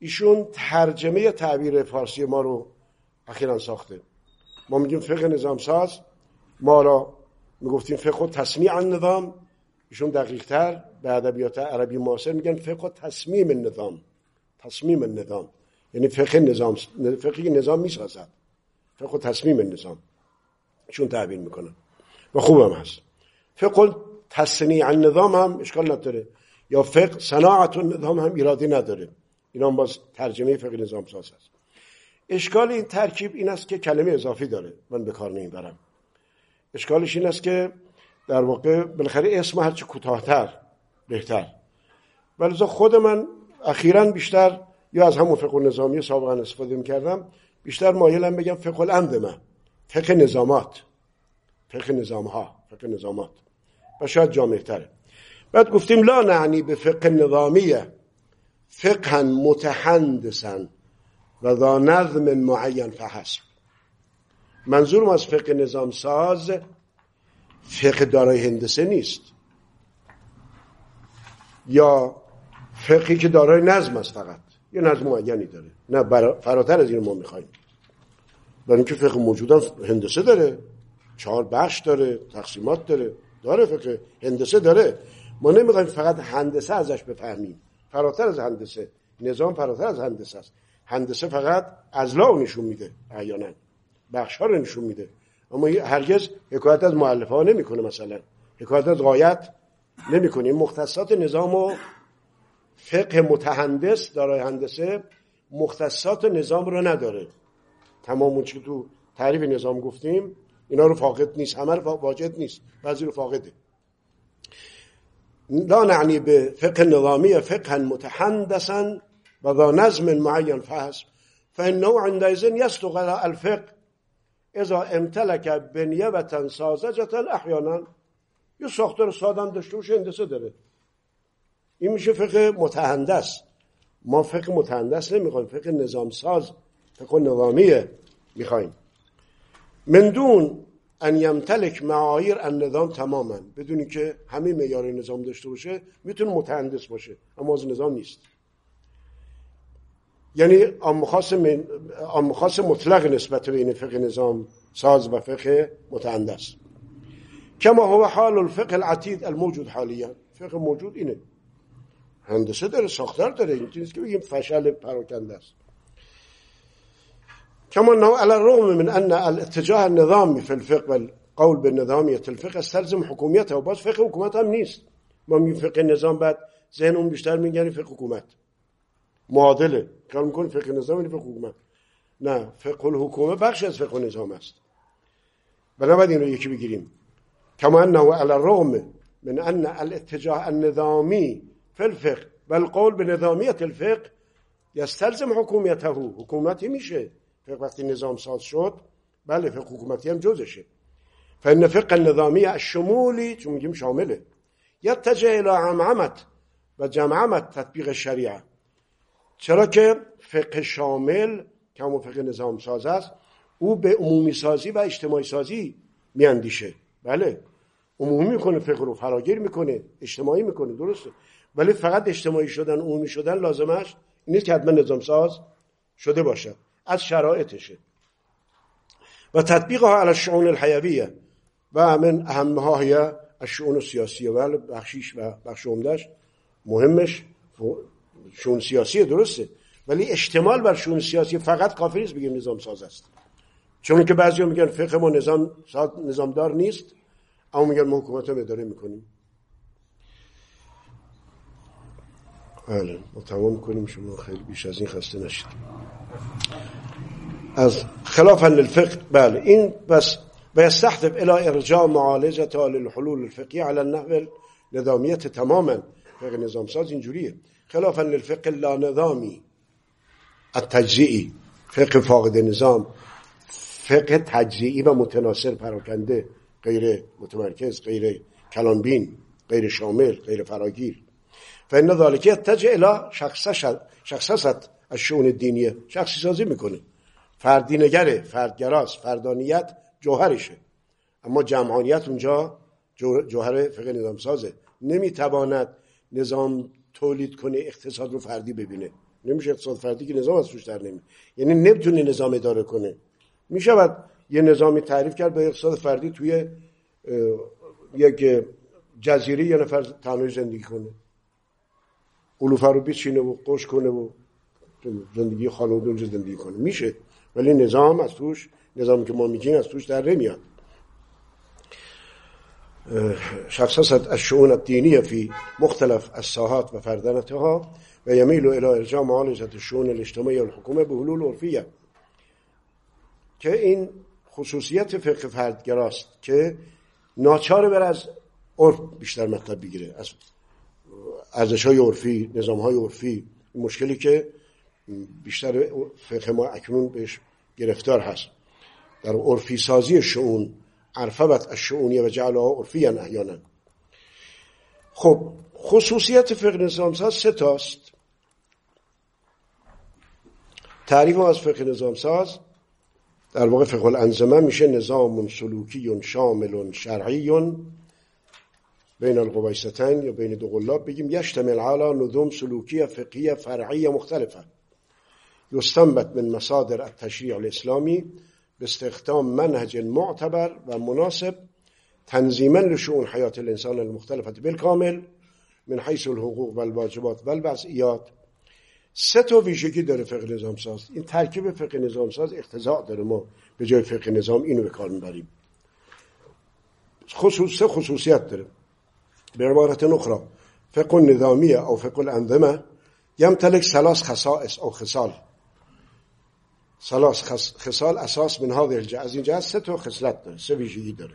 ایشون ترجمه تعبیر فارسی ما رو اخیرا ساخته. ما میگیم فقه نظام ساز. ما را می‌گفتیم فقه تصمیع نظام. ایشون دقیق تر به ادبیات عربی معاصر میگن فقه تصمیم نظام. تصمیم نظام. یعنی فقه نظام فقه نظام می‌سازد. فقه تصمیم نظام. ایشون تعبیر می‌کنن و خوبم هست. فقه تصنیع نظام هم اشکال نداره. یا فقه صناعت نظام هم ایرادی نداره. اینا باز ترجمه فقه نظام ساز هست. اشکال این ترکیب این است که کلمه اضافی داره. من به کار نمی‌برم. اشکالش این است که در واقع بالاخره اسم هرچی کوتاهتر بهتر. ولی خود من اخیرا بیشتر یا از همون فقه نظامی سابقا استفاده می‌کردم بیشتر مایلم بگم فقه الامدمه فقه نظامات. فقه نظام ها فقه نظامات. و شاید جامعه تره بعد گفتیم لا نعنی به فقه نظامیه. فقها متحندسن و ذا نظم معین فحسب. منظورم از فقه نظام ساز فقه دارای هندسه نیست. یا فقهی که دارای نظم است فقط. یه نظم معینی داره. نه فراتر از این ما می‌خوایم. برای اینکه فقه موجودان هندسه داره. چهار بخش داره تقسیمات داره. داره فقه هندسه داره. ما نمی‌خوایم فقط هندسه ازش بفهمیم. فراتر از هندسه. نظام فراتر از هندسه است. هندسه فقط ازلا نشون میده احیانا. بخش ها رو نشون میده. اما هرگز حکایت از معلف ها نمی‌کنه مثلا. حکایت از غایت نمی‌کنه. مختصات نظام و فقه متهندس دارای هندسه مختصات نظام رو نداره. تمام اون که تو تعریف نظام گفتیم اینا رو فاقد نیست. همه رو واجد نیست. بعضی رو فاقده. لا نعنی به فقه نظامی فقه متحندسا و ذا نظم معین فحسب فانه عندئذ يصدق الفقه. اذا امتلک بنیه سازجتا احیانا یه ساختار سادم داشته باشه هندسه داره. این میشه فقه متهندس ما فقه متهندس نمی‌خوایم فقه نظام ساز فقه نظامیه می‌خوایم من دون ان یمتلک معایر النظام تماما. بدونی که همه معیار نظام داشته باشه می‌تونه متهندس باشه. اما از نظام نیست. یعنی آمخاص مطلق نسبت بین فقه نظام ساز و فقه متهندس. کما هو حال الفقه العتید الموجود حالیا. فقه موجود اینه. هندسه داره ساختار داره. این که بگیم فشل پراکنده است. كما أنه على الرغم من أن الاتجاه النظامي في الفقه والقول بالنظامية الفقه استلزم حکومیت و باز فقه حکومت هم ما میگیم فقه نظام بعد ذهن اون بیشتر میگن فقه حکومت. معادله. کار میکنه فقه نظام یعنی فقه حکومت. نه فقه الحکومه بخش از فقه نظام است. بنابراین این رو یکی بگیریم. کما انه علی الرغم من ان الاتجاه النظامی فی الفقه و القول به نظامیت الفقه یستلزم حکومیته حکومتی میشه. فقه وقتی نظام ساز شد بله فقه حکومتی هم جزشه. فان فقه النظامی الشمولی چون میگیم شامله. یتجه الى عمعمت و جمعمت تطبیق شریعه. چرا که فقه شامل که همون فقه نظام ساز است او به عمومی سازی و اجتماعی سازی میاندیشه. بله عمومی می‌کنه فقه رو فراگیر می‌کنه اجتماعی می‌کنه درسته. ولی فقط اجتماعی شدن عمومی شدن لازمش نیست که حتما نظام ساز شده باشه. از شرایطشه. و تطبیقها على الشؤون الحیویه و من اهمها هی الشؤون سیاسیه و بخشیش و بخش عمدهش مهمش. شون سیاسی درسته ولی اشتمال بر شون سیاسی فقط کافی نیست بگیم نظام ساز است. چون که بعضی میگن فقه ما نظام نظامدار نیست اما میگن ما حکومت رو اداره می‌کنیم. بله ما تمام کنیم شما خیلی بیش از این خسته نشید. از خلافا للفقه بله. این بس و يستحذف الى ارجاع معالجه للحلول الفقهيه على النحو نظامیت تماما. فقه نظام ساز اینجوریه. خلافا للفقه لا نظامی التجزیعی فقه فاقد نظام فقه تجزیعی و متناصر پراکنده غیر متمرکز غیر کلانبین غیر شامل غیر فراگیر. فإن ذلك يتجه الى شخصست از شون دینیه شخصی سازی می‌کنه. فردی نگره فردگراست فردانیت جوهرشه. اما جمعانیت اونجا جوهر فقه نظام سازه نمی‌تواند نظام تولید کنه اقتصاد رو فردی ببینه. نمیشه اقتصاد فردی که نظام از توش در نمی یعنی نمی‌تونه نظام اداره کنه. می‌شود یه نظامی تعریف کرد به اقتصاد فردی توی یک جزیره یه نفر تنهایی زندگی کنه. علوفه رو بیچینه و قش کنه و زندگی خانواده اونجا زندگی کنه. میشه. ولی نظام از توش نظامی که ما میگیم از توش در نمیاد. شخصت الشؤون الدينية في مختلف الساحات وفردنتها ويميل إلى إرجاع معالجة الشؤون الاجتماعية والحكومة بحلول عرفية که این خصوصیت فقه فردگراست که ناچار بر از عرف بیشتر مطلب بگیره از ارزش های عرفی نظام های عرفی مشکلی که بیشتر فقه ما اکنون بهش گرفتار هست. در عرفی سازی شعون عرفبت الشعونیه و جعلها عرفی احیانا. خب خصوصیت فقه نظام ساز سه تاست. تعریف از فقه نظام ساز در واقع فقه الانظمه میشه نظام سلوکی شامل شرعی. بین القبیستین یا بین دو غلاب بگیم یشتمل علی نظم سلوکی فقهی فرعی مختلفه. یستنبت من مصادر التشریع الاسلامی به استخدام منهج معتبر و مناسب تنظیما لشؤون حیات الانسان المختلفه بالکامل من حیث الحقوق و الواجبات و الوضعیات. سه تا ویژگی داره فقه نظام ساز. این ترکیب فقه نظام ساز اقتضاع داره. ما به جای فقه نظام اینو به کار می‌بریم. خصوص سه خصوصیت داره. به عبارت اخرى فقه نظامیه او فقه الانظمه یمتلک سلاس خصائص او خصال. سلاس خصال اساس من هذه الجهه از این جهت سه تا خصلت داره سه ویژگی داره.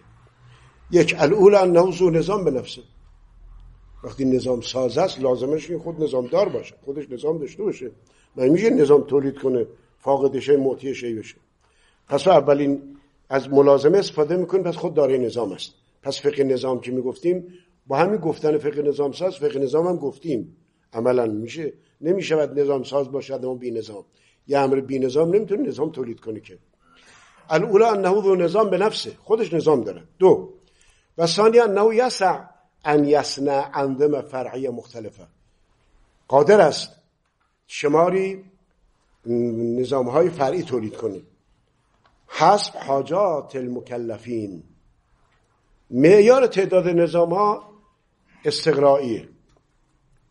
یک الاول انه ذو نظام به نفسه. وقتی نظام ساز است لازمش که خود نظام دار باشه. خودش نظام داشته باشه. من میشه نظام تولید کنه فاقد شه معطی شه بشه. پس اولین از ملازمه استفاده می‌کنیم پس خود داره نظام است. پس فقه نظام که می‌گفتیم با همین گفتن فقه نظام ساز فقه نظام هم گفتیم. عملا میشه. نمی‌شود نظام ساز باشد اما بی نظام. یه امر بی نظام نمی‌تونه نظام تولید کنه که. الاولا انه ذو نظام به نفسه. خودش نظام داره. دو. و ثانی انه یسع ان یصنع اندم فرعی مختلفه. قادر است شماری نظام های فرعی تولید کنه. حسب حاجات المکلفین. معیار تعداد نظام ها استقرائیه.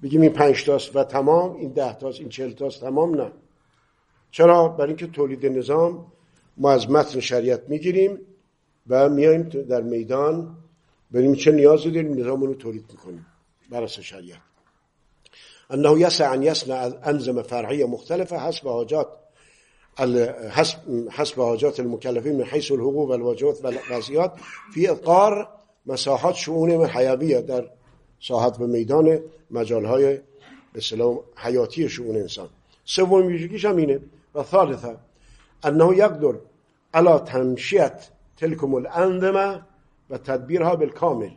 بگیم این پنج تاست و تمام این ده تاست این چهل تاست تمام نه. چرا؟ برای اینکه تولید نظام ما از متن شریعت می‌گیریم و میایم در میدان بریم چه نیازی داریم نظام رو تولید می‌کنیم بر اساس شریعت. انه یسع ان یصنع انظمه فرعی مختلفه حسب حاجات حسب حاجات المکلفین من حیث الحقوق و الواجبات و الوضعیات فی اقار مساحات شؤون حیویه در ساحت و میدان مجالهای به سلام حیاتی شؤون انسان. سوم ویژگیش هم اینه. و ثالثا انه یقدر علا تمشیت تلکم الانظمه و تدبیرها بالکامل.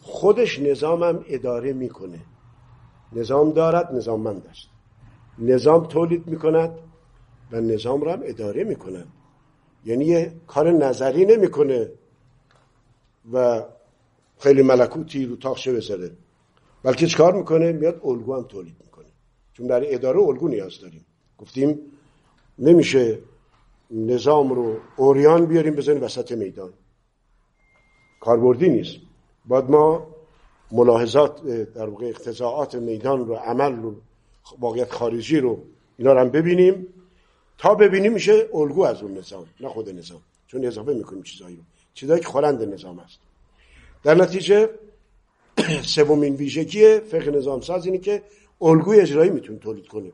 خودش نظامم اداره می‌کنه. نظام دارد نظاممند است. نظام تولید می‌کند و نظام را هم اداره می‌کند. یعنی یه کار نظری نمی‌کنه و خیلی ملکوتی رو تاخشه بذاره. بلکه چکار می‌کنه؟ میاد الگو هم تولید می‌کنه. چون برای اداره الگو نیاز داریم. گفتیم نمیشه نظام رو اوریان بیاریم بزنیم وسط میدان. کاربردی نیست. باید ما ملاحظات در واقع اقتضاعات میدان رو عمل رو واقعیت خارجی رو اینا رو هم ببینیم. تا ببینیم میشه الگو از اون نظام نه خود نظام. چون اضافه می‌کنیم چیزایی رو. چیزایی که خورند نظام است. در نتیجه سومین ویژگی فقه نظام ساز اینه که الگوی اجرایی می‌تونه تولید کنه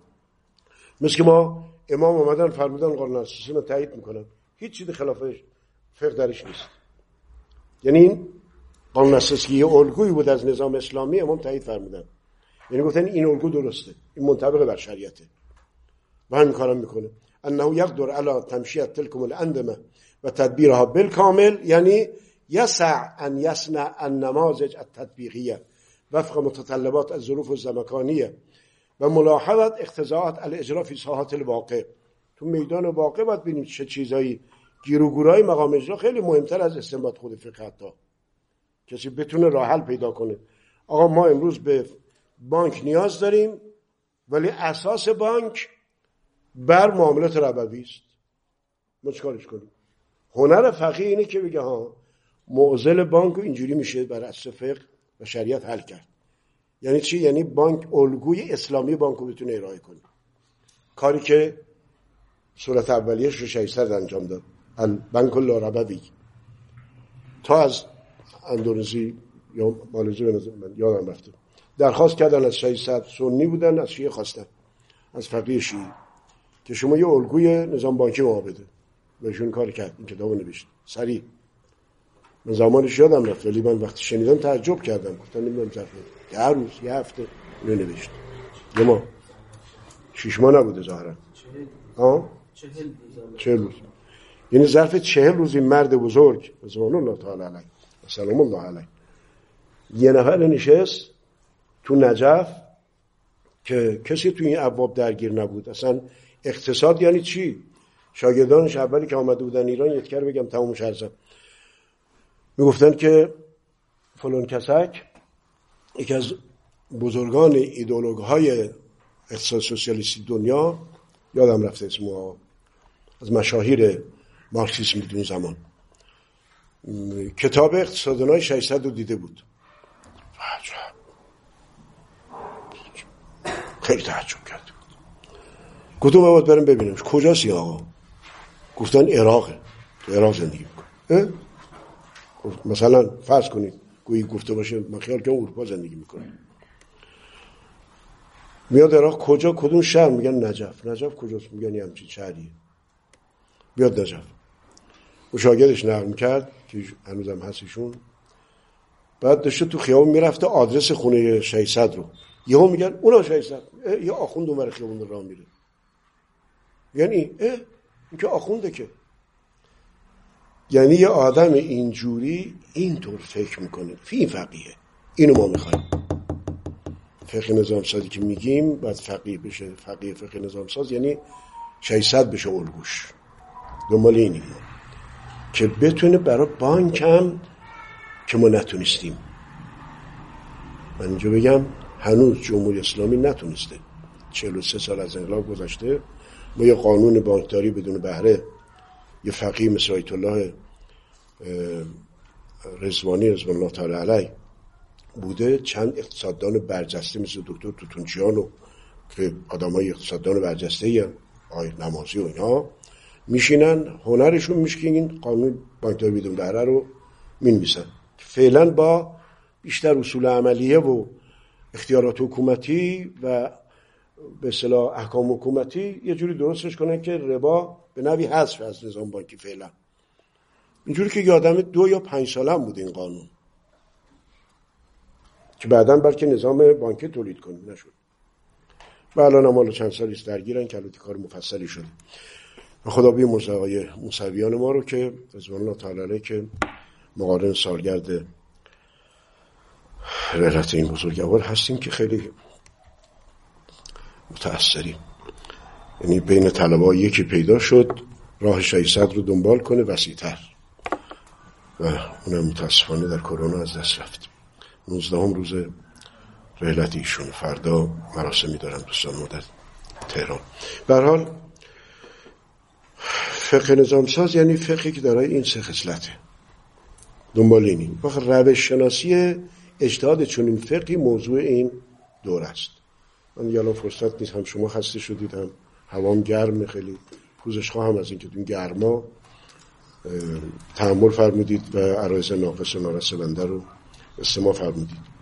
مثل که ما امام اومدن فرمودن قرآن اساسی رو تایید می‌کنن. هیچ چیز خلاف فقه درش نیست. یعنی این قانون اساسی یه الگویی بود از نظام اسلامی امام تایید فرمودن. یعنی گفتن این الگو درسته. این منطبق بر شریعته. و همین کارم می‌کنه. انه یقدر علی تمشیت تلکم الاندمه و تدبیرها بالکامل یعنی یسع ان یصنع النماذج التطبیقیه. وفق متطلبات الظروف الزمکانیه. و ملاحظت اقتضاعات الاجرا فی ساحات الواقع. تو میدان واقع باید ببینیم چه چیزایی گیروگورای مقام اجرا خیلی مهمتر از استنباط خود فقه حتی. کسی بتونه راه حل پیدا کنه. آقا ما امروز به بانک نیاز داریم ولی اساس بانک بر معاملات ربوی است. ما چیکارش کنیم؟ هنر فقیه اینه که بگه ها معضل بانک اینجوری میشه بر اساس فقه و شریعت حل کرد. یعنی چی؟ یعنی بانک الگوی اسلامی بانک رو بتونه ارائه کنه. کاری که صورت اولیش رو 600 انجام داد. بانک ربوی تا از اندونزی یا مالزی من یادم رفته. درخواست کردن از 600 سنی بودن از شیعه خواستن. از فقیه شیعه. که شما یه الگوی نظام بانکی ما بده. بهشون کار کرد. این کتابو نوشت. سریع. من زمانش یادم رفت ولی من وقتی شنیدم تعجب کردم. گفتم نمی‌دونم ظرف یه روز یه هفته اینو نوشت. یه ما شیش ماه نبوده ظاهرا. ها چهل روز یعنی ظرف چهل روز این مرد بزرگ زمان الله تعالی علیه سلام الله علیه یه نفر نشست تو نجف که کسی تو این ابواب درگیر نبود. اصلا اقتصاد یعنی چی؟ شاگردانش اولی که آمده بودن ایران یتکر بگم تمامش ارزم می‌گفتن که فلان کسک یکی از بزرگان ایدولوگ های اقتصاد سوسیالیستی دنیا یادم رفته اسمو از مشاهیر مارکسیسم بدون زمان. کتاب اقتصادنای 600 رو دیده بود. خیلی تعجب کرد. گفتم باید برم ببینم کجاست این آقا؟ گفتن عراقه تو عراق زندگی می‌کنه. مثلا فرض کنید گویی گفته باشه من خیال که اروپا زندگی می‌کنه. میاد عراق کجا؟ کدوم شهر؟ میگن نجف. نجف کجاست؟ میگن یه همچین شهریه. بیاد نجف. و شاگردش نقل می‌کرد که هنوزم هستشون بعد داشته تو خیابون می‌رفته آدرس خونه 600 رو. یهو میگن اونا 600 یه آخوند اونور خیابون راه میره. یعنی اه این که آخونده که. یعنی یه آدم اینجوری اینطور فکر می‌کنه. فی فقیه. اینو ما می‌خوایم. فقه نظام سازی که میگیم باید فقیه بشه. فقیه فقه نظام ساز یعنی 600 بشه الگوش. دنبال اینیم که بتونه برای بانک هم که ما نتونستیم. من اینجا بگم هنوز جمهوری اسلامی نتونسته. 43 سال از انقلاب گذشته ما یه قانون بانکداری بدون بهره یه فقیه مثل آیت الله رزوانی رزوان الله تعالی علیه بوده چند اقتصاددان برجسته مثل دکتر توتونچیانو که آدم های اقتصاددان برجسته ای آی نمازی و اینها میشینن هنرشون این قانون بانکداری بدون بهره رو می‌نویسن. فعلا با بیشتر اصول عملیه و اختیارات حکومتی و به اصطلاح احکام حکومتی یه جوری درستش کنن که ربا به نوی حذف از نظام بانکی فعلا. اینجوری که یادم دو یا پنج ساله هم بود این قانون. که بعدا بلکه نظام بانکی تولید کنیم نشد. و الان هم چند سالیست درگیرن که البته کار مفصلی شده. و خدا بی موسوی موسویان ما رو که رضوان الله تعالی که مقارن سالگرد رهلت این بزرگوار هستیم که خیلی متأثریم. یعنی بین طلبه یکی پیدا شد راه 600 رو دنبال کنه وسیعتر. و اونم متاسفانه در کرونا از دست رفت. 19 هم روز رهلت ایشون. فردا مراسمی دارم دوستان ما در تهران حال فقه نظام ساز یعنی فقهی که دارای این سه خصلته. دنبال اینیم روش شناسی اجتهاد چنین فقهی موضوع این دور است. من یالا فرصت نیست. هم شما خسته شدید هم هوام گرم خیلی. پوزش خواهم از این گرما تحمل فرمودید و عرایز ناقص و نارس بنده رو استماع فرمودید.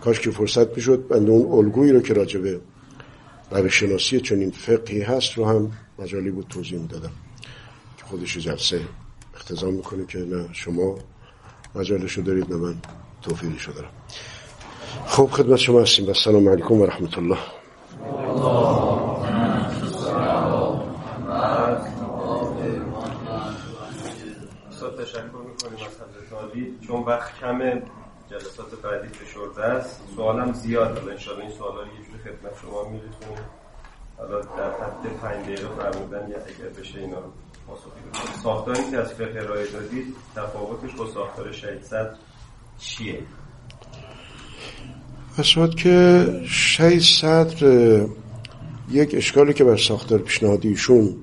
کاش که فرصت می‌شد بنده اون الگویی رو که راجبه روش شناسی چنین فقهی هست رو هم مجالی بود توضیح می‌دادم. که خودش جلسه اختزام می‌کنه که نه شما مجالشو دارید نه من توفیقی دارم. خب خدمت شما هستیم. و السلام علیکم و رحمت الله تشکر می‌کنیم از حضرت چون وقت کمه جلسات بعدی فشرده است. سوالم زیاد حالا انشاءالله این سوالا رو یه جور خدمت شما میرسونیم. حالا در حد پنج دقیقه فرمودن یا اگر بشه اینا پاسخی ساختاری که از فقه ارائه دادید تفاوتش با ساختار شهید صد چیه؟ اصلا که شهید صدر یک اشکالی که بر ساختار پیشنهادیشون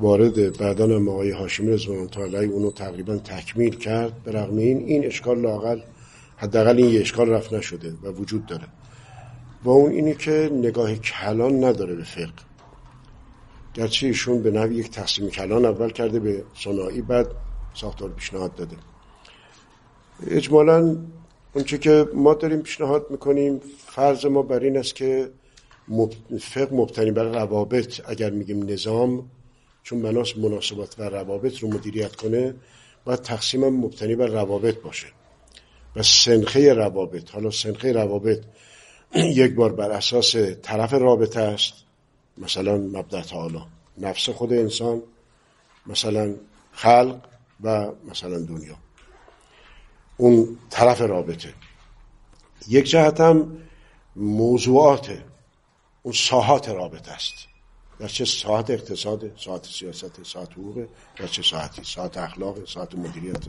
وارد بعدا هم آقای هاشمی رضوان تعالی اونو تقریبا تکمیل کرد به رغم این این اشکال لاقل حداقل این یه اشکال رفت نشده و وجود داره. و اون اینی که نگاه کلان نداره به فقه. گرچه ایشون به نوی یک تقسیم کلان اول کرده به صناعی بعد ساختار پیشنهاد داده. اجمالا اونچه که ما داریم پیشنهاد می‌کنیم فرض ما بر این است که فقه مبتنی بر روابط اگر میگیم نظام چون مناس مناسبات و روابط رو مدیریت کنه باید تقسیم مبتنی بر روابط باشه. و سنخه روابط حالا سنخه روابط یک بار بر اساس طرف رابطه است. مثلا مبدع تعالی نفس خود انسان مثلا خلق و مثلا دنیا. اون طرف رابطه. یک جهت هم موضوعات اون ساحات رابطه است. در چه ساعت اقتصاد ساعت سیاست ساعت حقوق در چه ساعتی ساعت اخلاق ساعت مدیریت.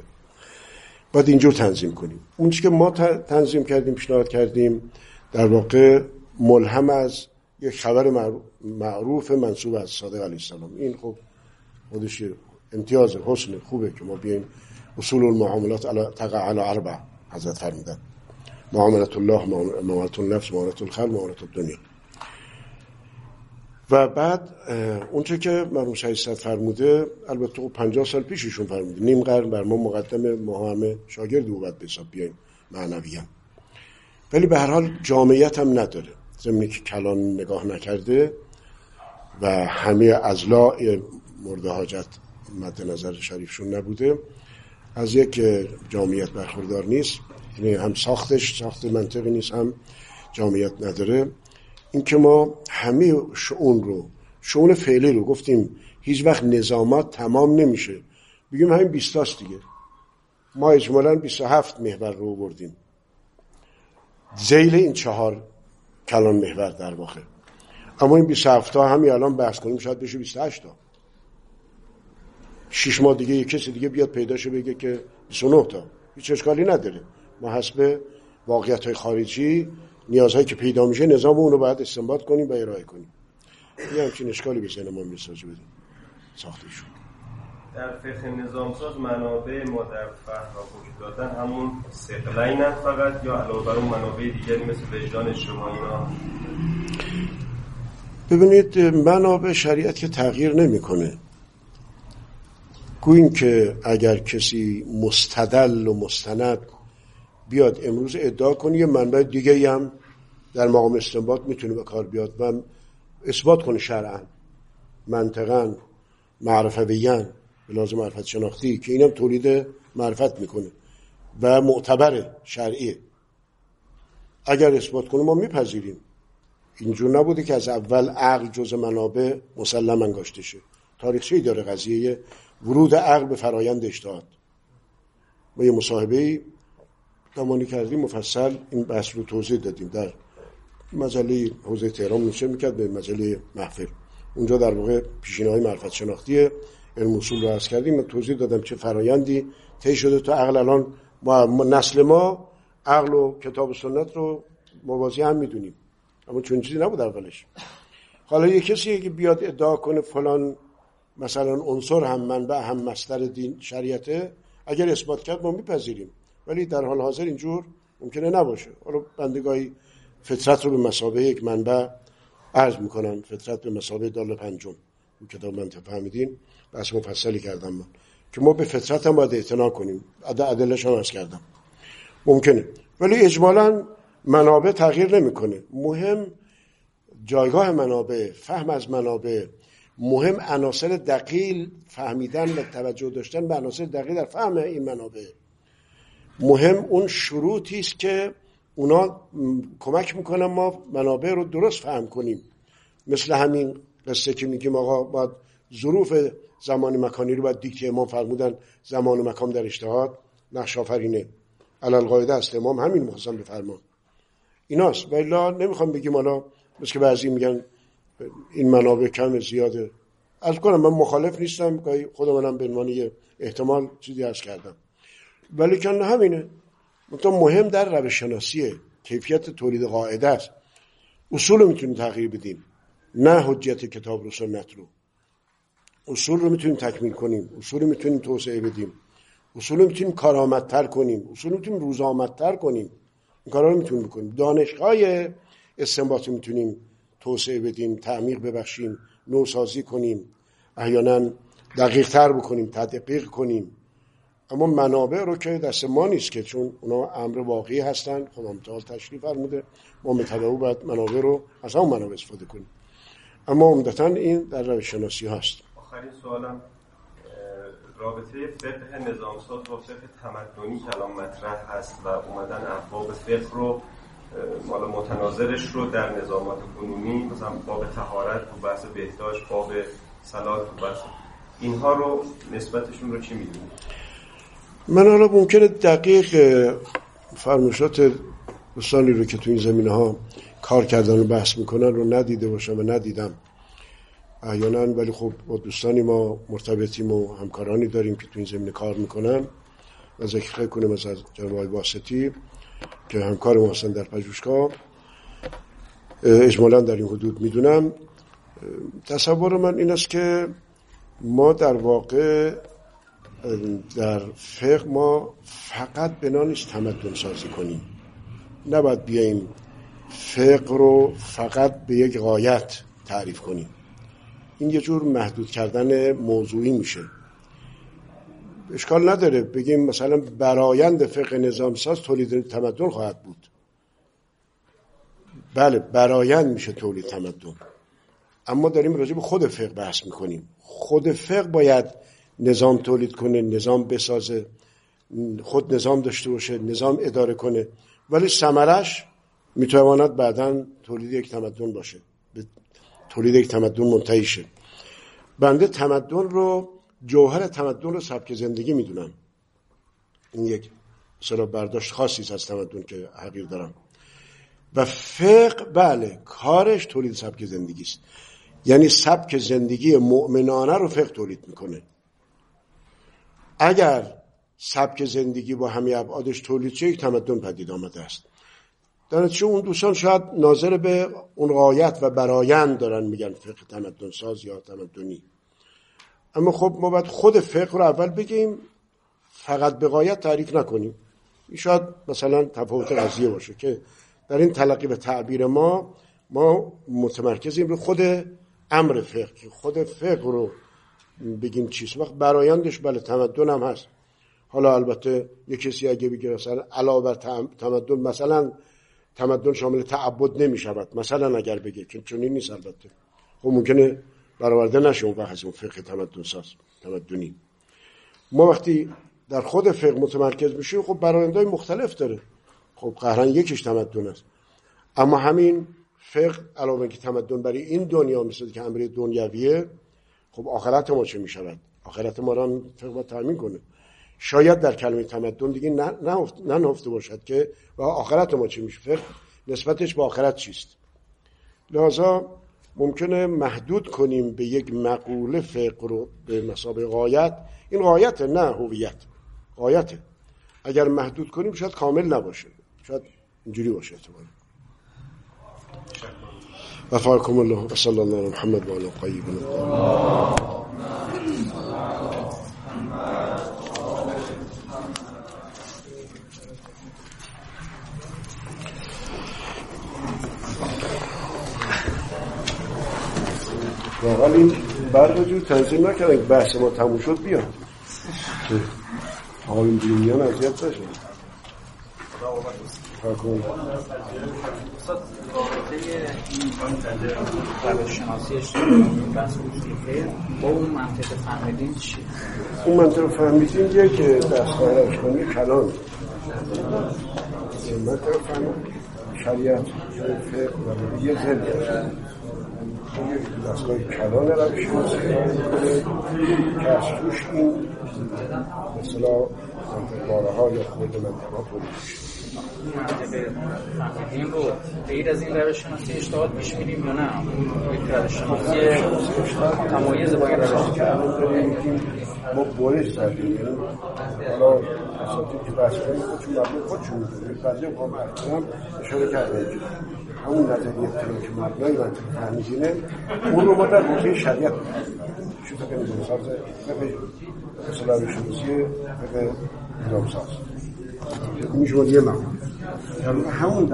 باید اینجور تنظیم کنیم. اون که ما تنظیم کردیم پیشنهاد کردیم در واقع ملهم از یک خبر معروف منصوب از صادق علیه السلام. این خب خودش امتیاز حسن خوبه که ما بیایم اصول المعاملات تقع على اربع حضرت فرمودن. معاملت الله معاملت النفس معاملت الخلق معاملت الدنیا. و بعد اونچه که مرحوم شهید فرموده البته 50 خب سال پیششون فرموده. نیم قرن بر ما مقدم ما همه شاگرد او باید به حساب بیایم معنوی هم. ولی به هر حال جامعیت هم نداره. زمینی که کلان نگاه نکرده و همه ازلاع مورد حاجت مد نظر شریفشون نبوده. از یک جامعیت برخوردار نیست. یعنی هم ساختش ساخت منطقی نیست هم جامعیت نداره. اینکه ما همه شعون رو شعون فعلی رو گفتیم هیچ وقت نظامات تمام نمیشه. بگیم همین بیستاست دیگه. ما اجمالا 27 محور رو بردیم. زیل این چهار کلان محور در واقع. اما این 27 تا همین الان بحث کنیم شاید بشه 28 تا. شش ماه دیگه یک کسی دیگه بیاد پیداشه بگه که 29 تا. هیچ اشکالی نداره. ما حسب واقعیت های خارجی نیازهایی که پیدا میشه نظام اون رو باید استنباط کنیم و ارائه کنیم. یه همچین اشکالی به ذهن ما می‌سازه بدیم ساخته شد. در فقه نظام ساز منابع ما در فهم و وجود دادن همون سقلین فقط یا علاوه بر اون منابع دیگری مثل وجدان اجتماعی ها؟ ببینید منابع شریعت که تغییر نمی‌کنه. گوین که اگر کسی مستدل و مستند بیاد امروز ادعا کنی یه منبع دیگه هم در مقام استنباط می‌تونه به کار بیاد و اثبات کنه شرعا منطقا معرفویان به لازم معرفت شناختی که اینم تولید معرفت می‌کنه و معتبر شرعیه. اگر اثبات کنه ما میپذیریم. اینجور نبوده که از اول عقل جز منابع مسلم انگاشته شه. تاریخچه داره قضیه؟ ورود عقل به فرایند اجتهاد. ما یه مصاحبه زمانی کردیم مفصل این بحث رو توضیح دادیم. در مجله حوزه تهران میشه می‌کرد به مجله محفل. اونجا در واقع پیشینه های معرفت شناختی علم اصول رو عرض کردیم توضیح دادم چه فرایندی طی شده تا عقل الان ما نسل ما عقل و کتاب و سنت رو موازی هم می‌دونیم. اما چون چیزی نبود اولش. حالا یه کسی که بیاد ادعا کنه فلان مثلا عنصر هم منبع هم مستر دین شریعته اگر اثبات کرد ما میپذیریم. ولی در حال حاضر اینجور ممکنه نباشه. حالا بندگاهی فطرت رو به مسابه یک منبع عرض می‌کنن فطرت به مسابه دال پنجم. این کتاب من فهمیدین. بحث مفصلی کردم من. که ما به فطرت هم باید اعتنا کنیم. عدلش هم کردم. ممکنه. ولی اجمالا منابع تغییر نمی‌کنه. مهم جایگاه منابع فهم از منابع. مهم عناصر دقیل فهمیدن و توجه داشتن به عناصر دقیل در فهم این منابع. مهم اون شروطی است که اونا کمک می‌کنن ما منابع رو درست فهم کنیم. مثل همین قصه که میگیم آقا باید ظروف زمان مکانی رو باید دیکتی امام فرمودن زمان و مکان در اجتهاد نقش آفرینه. علال قاعده است امام همین مخصم بفرمان ایناست. ولی نمی‌خوام بگیم حالا مثل که بعضی میگن این منابع کم زیاده. از کنم من مخالف نیستم که خود منم به عنوان احتمال چیزی هست کردم. ولی کن همینه. منتها مهم در روش شناسیه کیفیت تولید قاعده است. اصول رو می‌تونیم تغییر بدیم نه حجت کتاب رو سنت رو. اصول رو می‌تونیم تکمیل کنیم اصول رو می‌تونیم توسعه بدیم. اصول رو می‌تونیم کارآمدتر کنیم اصول رو می‌تونیم روزآمدتر کنیم. این کارا رو می‌تونیم بکنیم. دانشگاه استنباط می‌تونیم توسعه بدیم تعمیق ببخشیم نوسازی کنیم احیانا دقیق تر بکنیم تدقیق کنیم. اما منابع رو که دست ما نیست که چون اونا امر واقعی هستن خدا متعال تشریف فرموده ما متداو باید منابع رو از همون منابع استفاده کنیم. اما عمدتا این در روش شناسی هست آخرین سوالم رابطه فقه نظامساز با فقه تمدنی کلام مطرح هست و اومدن ابواب فقه رو مالا متناظرش رو در نظامات کنونی مثلا باب تهارت و بحث بهداشت باب صلات و بحث اینها رو نسبتشون رو چی می‌دونید؟ من حالا ممکنه دقیق فرموشات دوستانی رو که تو این زمینه ها کار کردن و بحث می‌کنن رو ندیده باشم و ندیدم. احیانا ولی خب با دوستانی ما مرتبطیم و همکارانی داریم که تو این زمینه کار می‌کنن. و ذکر کنیم از جناب آقای واسطی که همکار ما هستن در پژوهشگاه. اجمالا در این حدود می‌دونم. تصور من این است که ما در واقع در فقه ما فقط بنا نیست تمدن سازی کنیم. نباید بیاییم فقه رو فقط به یک غایت تعریف کنیم. این یه جور محدود کردن موضوعی میشه. اشکال نداره. بگیم مثلا برایند فقه نظام ساز تولید تمدن خواهد بود. بله برایند میشه تولید تمدن. اما داریم راجع به خود فقه بحث می‌کنیم. خود فقه باید نظام تولید کنه نظام بسازه خود نظام داشته باشه نظام اداره کنه. ولی سمرش می‌تواند بعدا تولید یک تمدن باشه. به تولید یک تمدن منتهی شه. بنده تمدن رو جوهر تمدن رو سبک زندگی می‌دونم. این یک مثلا برداشت خاصی از تمدن که حقیر دارم. و فقه بله کارش تولید سبک زندگی است. یعنی سبک زندگی مؤمنانه رو فقه تولید می‌کنه. اگر سبک زندگی با همه ابعادش تولید چه یک تمدن پدید آمده است. در چه اون دوستان شاید ناظر به اون قایت و برایند دارن میگن فقه تمدن ساز یا تمدنی. اما خب ما باید خود فقه رو اول بگیم فقط به قایت تعریف نکنیم. این شاید مثلا تفاوت قضیه باشه که در این تلقی و تعبیر ما ما متمرکزیم رو خود امر فقه خود فقه رو بگیم چیست. وقت برایندش بله تمدن هم هست. حالا البته یه کسی اگه بگه مثلا علاوه بر تمدن مثلا تمدن شامل تعبد نمی شود مثلا اگر بگه که چون این نیست البته. خب ممکنه برآورده نشه اون وقت اون فقه تمدن ساز تمدنی. ما وقتی در خود فقه متمرکز میشیم خب برآیندهای مختلف داره. خب قهرن یکیش تمدن است. اما همین فقه علاوه که تمدن برای این دنیا مثل که امر دنیویه خب آخرت ما چه می‌شود؟ آخرت ما را با تامین کنه شاید در کلمه تمدن دیگه ننفته باشد که و آخرت ما چه میشه فقه نسبتش با آخرت چیست؟ لذا ممکنه محدود کنیم به یک مقوله فقه رو به مسابقه غایت. این غایت نه هویت. غایته اگر محدود کنیم شاید کامل نباشه. شاید اینجوری باشه احتمالا. وفاكم الله وصلى الله على محمد وعلى الطيبين واقعا این برق جور تنظیم نکردن که بحث ما تموم شد بیاد آقایون بیرونیان اذیت نشد روش شناسیش بحث با اون منطق فهمیدین چی؟ اون منطق فهمیدین یه که دستگاه روشکنی کلان. منطق فهمید شریعت یه زد دستگاه کلان روشناسی که از توش این مثلا منطقه ها یا خود منطقه ها منطقه فهمیدین رو غیر از این روش شناسی اشتغال پیش میریم یا نه یک روش شناسی تمایز با این روش ما بورش زدیم. حالا اساسی که بحث کنیم خودشون مبنی خودشون می‌دونیم بعضی هم کنم اشاره کرده همون نظریه اطلاع که مبنای منطق فهمیدینه اون رو ما در حوزه شریعت شو فکر می‌کنم ساز فقه مثلا روش شناسی فقه نظام میشه یه مقام همون